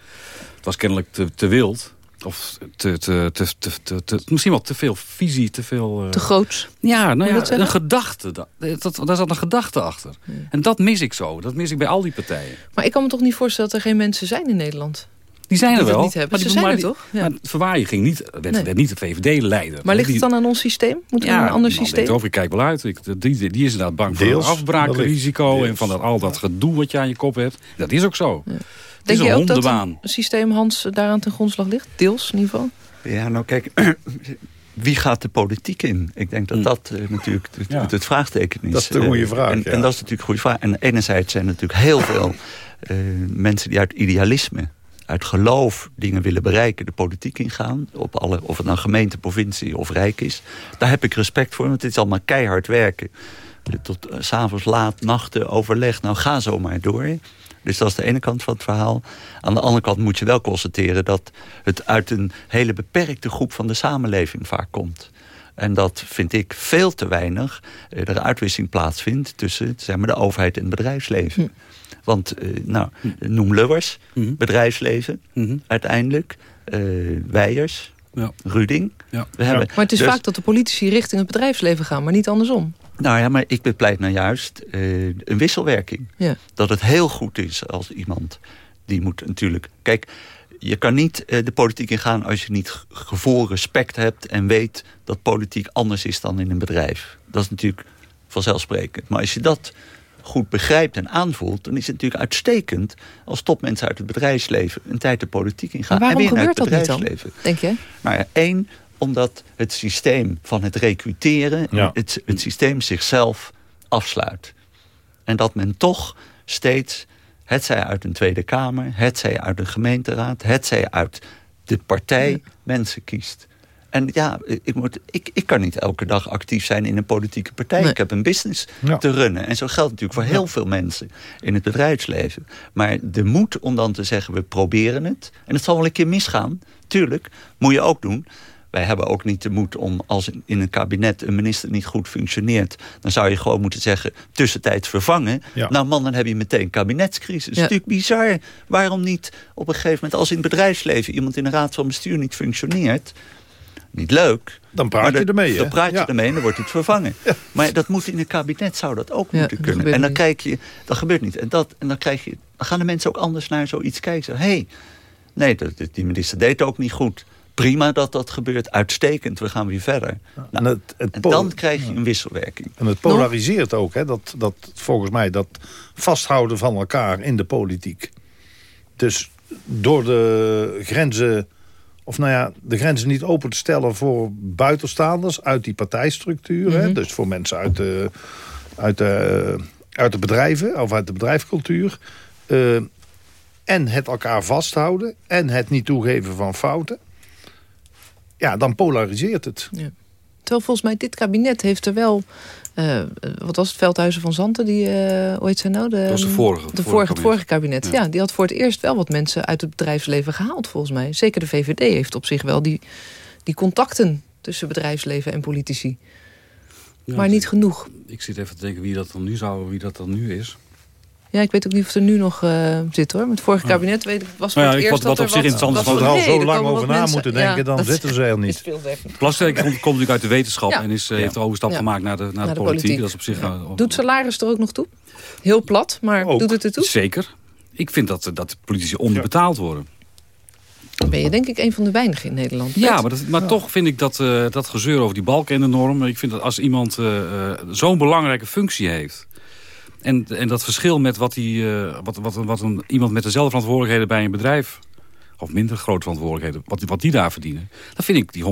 Het was kennelijk te, te wild. Of te, te, te, te, te, te- misschien wel te veel visie, te veel... eh, Te groot. ja, nou ja, een gedachte. Dat, dat, daar zat een gedachte achter. En dat mis ik zo. Dat mis ik bij al die partijen. Maar ik kan me toch niet voorstellen dat er geen mensen zijn in Nederland. Die zijn er wel. niet hebben. Maar Ze die, zijn maar er toch? Ja. Maar Verwaaien ging niet, werd, Nee. werd niet de VVD-leider. Maar ligt het dan aan ons systeem? Moeten we ja, een ander man systeem? denkt over, ik kijk wel uit. Ik, die, die is inderdaad bang voor Deels, een afbraakrisico... en van dat, al dat gedoe wat je aan je kop hebt. Dat is ook zo. Het Denk is je een ook dat hondenbaan. een systeem, Hans, daaraan ten grondslag ligt? Deels, in ieder geval? Ja, nou kijk, wie gaat de politiek in? Ik denk dat dat eh, natuurlijk het, Ja. het vraagteken is. Dat is de goede Eh, vraag, En, ja. en dat is natuurlijk een goede vraag. En enerzijds zijn er natuurlijk heel veel eh, mensen die uit idealisme, uit geloof dingen willen bereiken, de politiek ingaan. Op alle, of het nou gemeente, provincie of rijk is. Daar heb ik respect voor, want het is allemaal keihard werken. Tot eh, s'avonds laat, nachten, overleg. Nou, ga zo maar door. Dus dat is de ene kant van het verhaal. Aan de andere kant moet je wel constateren dat het uit een hele beperkte groep van de samenleving vaak komt. En dat vind ik veel te weinig eh, er een uitwisseling plaatsvindt tussen zeg maar, de overheid en het bedrijfsleven. Want, eh, nou, noem Lubbers, Mhm. bedrijfsleven, Mhm. uiteindelijk, eh Weijers, Ja. Ruding. Ja. We hebben, Maar het is dus- vaak dat de politici richting het bedrijfsleven gaan, maar niet andersom. Nou ja, maar ik bepleit nou juist eh, een wisselwerking. Ja. Dat het heel goed is als iemand die moet natuurlijk... Kijk, je kan niet eh, de politiek ingaan als je niet gevoel respect hebt... en weet dat politiek anders is dan in een bedrijf. Dat is natuurlijk vanzelfsprekend. Maar als je dat goed begrijpt en aanvoelt... dan is het natuurlijk uitstekend als topmensen uit het bedrijfsleven... een tijd de politiek ingaan. En weer naar gebeurt het dat niet dan, bedrijfsleven. denk je? Nou ja, één, omdat het systeem van het recruteren... Ja. Het, het systeem zichzelf afsluit. En dat men toch steeds, hetzij uit een Tweede Kamer... hetzij uit een gemeenteraad, hetzij uit de partij... mensen kiest. En ja, ik, moet, ik, ik kan niet elke dag actief zijn in een politieke partij. Nee. Ik heb een business Ja. te runnen. En zo geldt natuurlijk voor heel veel mensen in het bedrijfsleven. Maar de moed om dan te zeggen, we proberen het. En het zal wel een keer misgaan, tuurlijk. Moet je ook doen. Wij hebben ook niet de moed om als in een kabinet een minister niet goed functioneert. Dan zou je gewoon moeten zeggen, tussentijds vervangen. Ja. Nou man, dan heb je meteen kabinetscrisis. Dat is Ja. natuurlijk bizar. Waarom niet op een gegeven moment, als in het bedrijfsleven iemand in de raad van bestuur niet functioneert. Niet leuk. Dan praat je ermee? Dan praat je Ja. ermee en dan wordt het vervangen. Maar dat moet in een kabinet, zou dat ook Ja, moeten dat kunnen. En dan niet. kijk je, dat gebeurt niet. En, dat, en dan, krijg je, dan gaan de mensen ook anders naar zoiets kijken. Hé, hey, nee, dat, die minister deed ook niet goed. Prima dat dat gebeurt, uitstekend, we gaan weer verder. En, het, het En po- dan krijg je een wisselwerking. en het polariseert ook, hè? Dat, dat, volgens mij, dat vasthouden van elkaar in de politiek. Dus door de grenzen, of nou ja, de grenzen niet open te stellen voor buitenstaanders uit die partijstructuur. hè? Dus voor mensen uit de, uit, de, uit de bedrijven of uit de bedrijfscultuur. eh, en het elkaar vasthouden en het niet toegeven van fouten. Ja, dan polariseert het. Terwijl volgens mij dit kabinet heeft er wel... eh, wat was het, Veldhuizen van Zanten? Die, eh hoe heet zij nou? De, Dat was de vorige, het De vorige vorige, het vorige kabinet. Ja. Ja. die had voor het eerst wel wat mensen uit het bedrijfsleven gehaald, volgens mij. Zeker de VVD heeft op zich wel die, die contacten tussen bedrijfsleven en politici. Ja, maar ik- niet genoeg. Ik zit even te denken wie dat dan nu, zou, wie dat dan nu is. Ja, ik weet ook niet of er nu nog eh, zit hoor. Met het vorige kabinet weet ik, was voor Nou ja, het ik- eerst wat- dat wat er op zich interessant is, van, er al zo lang over na mensen. moeten denken, dan zitten ze er niet. Plasterk komt, komt natuurlijk uit de wetenschap Ja. en is, eh, heeft de overstap Ja. gemaakt naar de, naar de, de politiek. politiek. Dat is op zich eh, Doet salaris er ook nog toe? Heel plat, maar Ook. doet het er toe? zeker. Ik vind dat, dat politici onderbetaald worden. Dan ben je denk ik een van de weinigen in Nederland. Ja, maar, dat, maar toch vind ik dat, eh, dat gezeur over die balken en de norm... ik vind dat als iemand eh, eh, zo'n belangrijke functie heeft... En, en dat verschil met wat, die, eh, wat, wat, wat een, iemand met dezelfde verantwoordelijkheden bij een bedrijf... of minder grote verantwoordelijkheden, wat, wat die daar verdienen... dan vind ik die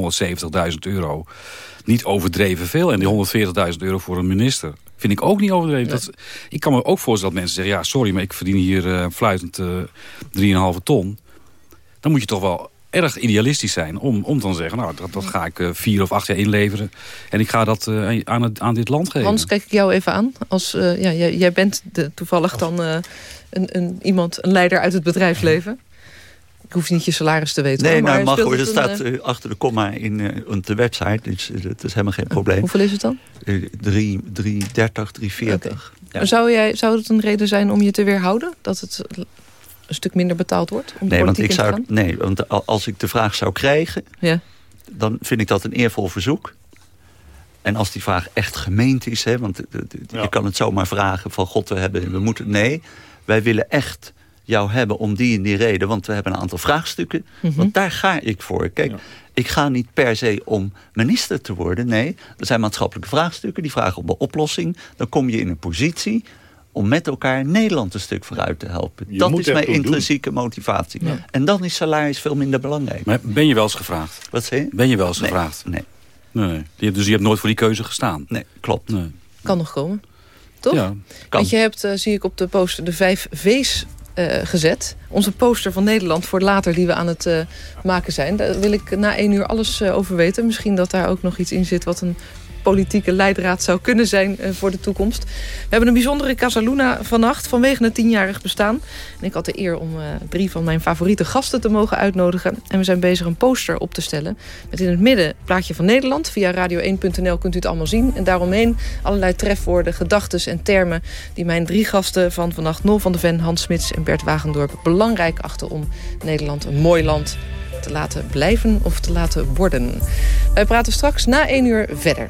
170.000 euro niet overdreven veel. En die 140.000 euro voor een minister vind ik ook niet overdreven. Dat, ik kan me ook voorstellen dat mensen zeggen... ja, sorry, maar ik verdien hier eh, fluitend eh 3,5 ton. Dan moet je toch wel erg idealistisch zijn om, om dan te zeggen... nou, dat, dat ga ik eh, vier of acht jaar inleveren... en ik ga dat eh, aan, het, aan dit land geven. Hans, kijk ik jou even aan. Als, eh, ja, jij, jij bent de, toevallig dan eh, een, een, iemand, een leider uit het bedrijfsleven. Ik hoef niet je salaris te weten. Nee, hoor, maar nou mag hoor. het Dat een, staat achter de komma in eh, op de website. Dus dat is helemaal geen probleem. Hoeveel is het dan? Eh, 3, 330, 340. Ja. Maar Zou, jij, zou het een reden zijn om je te weerhouden? Dat het een stuk minder betaald wordt? Om Nee, want ik zou, gaan? nee, want als ik de vraag zou krijgen, Ja. dan vind ik dat een eervol verzoek. En als die vraag echt gemeend is, hè, want eh, eh, je kan het zomaar vragen van God, we hebben, we moeten. Nee, wij willen echt jou hebben om die en die reden, want we hebben een aantal vraagstukken. Mhm. Want daar ga ik voor. Kijk, ik ga niet per se om minister te worden. Nee, er zijn maatschappelijke vraagstukken die vragen om een oplossing. Dan kom je in een positie om met elkaar Nederland een stuk vooruit te helpen. Je dat is mijn doen. intrinsieke motivatie. En dan is salaris veel minder belangrijk. Maar ben je wel eens gevraagd? Wat zei je? Ben je wel eens Nee, gevraagd? Nee. nee. Je hebt- Dus je hebt nooit voor die keuze gestaan? Nee, klopt. Nee. Kan nog komen. Toch? Ja, kan. Want je hebt, eh, zie ik op de poster, de vijf V's eh, gezet. Onze poster van Nederland voor later die we aan het eh, maken zijn. Daar wil ik na één uur alles over weten. Misschien dat daar ook nog iets in zit wat een politieke leidraad zou kunnen zijn eh, voor de toekomst. We hebben een bijzondere Casaluna vannacht vanwege het tienjarig bestaan. En ik had de eer om eh, drie van mijn favoriete gasten te mogen uitnodigen. En we zijn bezig een poster op te stellen. Met in het midden het plaatje van Nederland. Via radio1.nl kunt u het allemaal zien. En daaromheen allerlei trefwoorden, gedachten en termen... die mijn drie gasten van vannacht, Nol van de Ven, Hans Smits en Bert Wagendorp... belangrijk achten om Nederland een mooi land te laten blijven of te laten worden. Wij praten straks na één uur verder.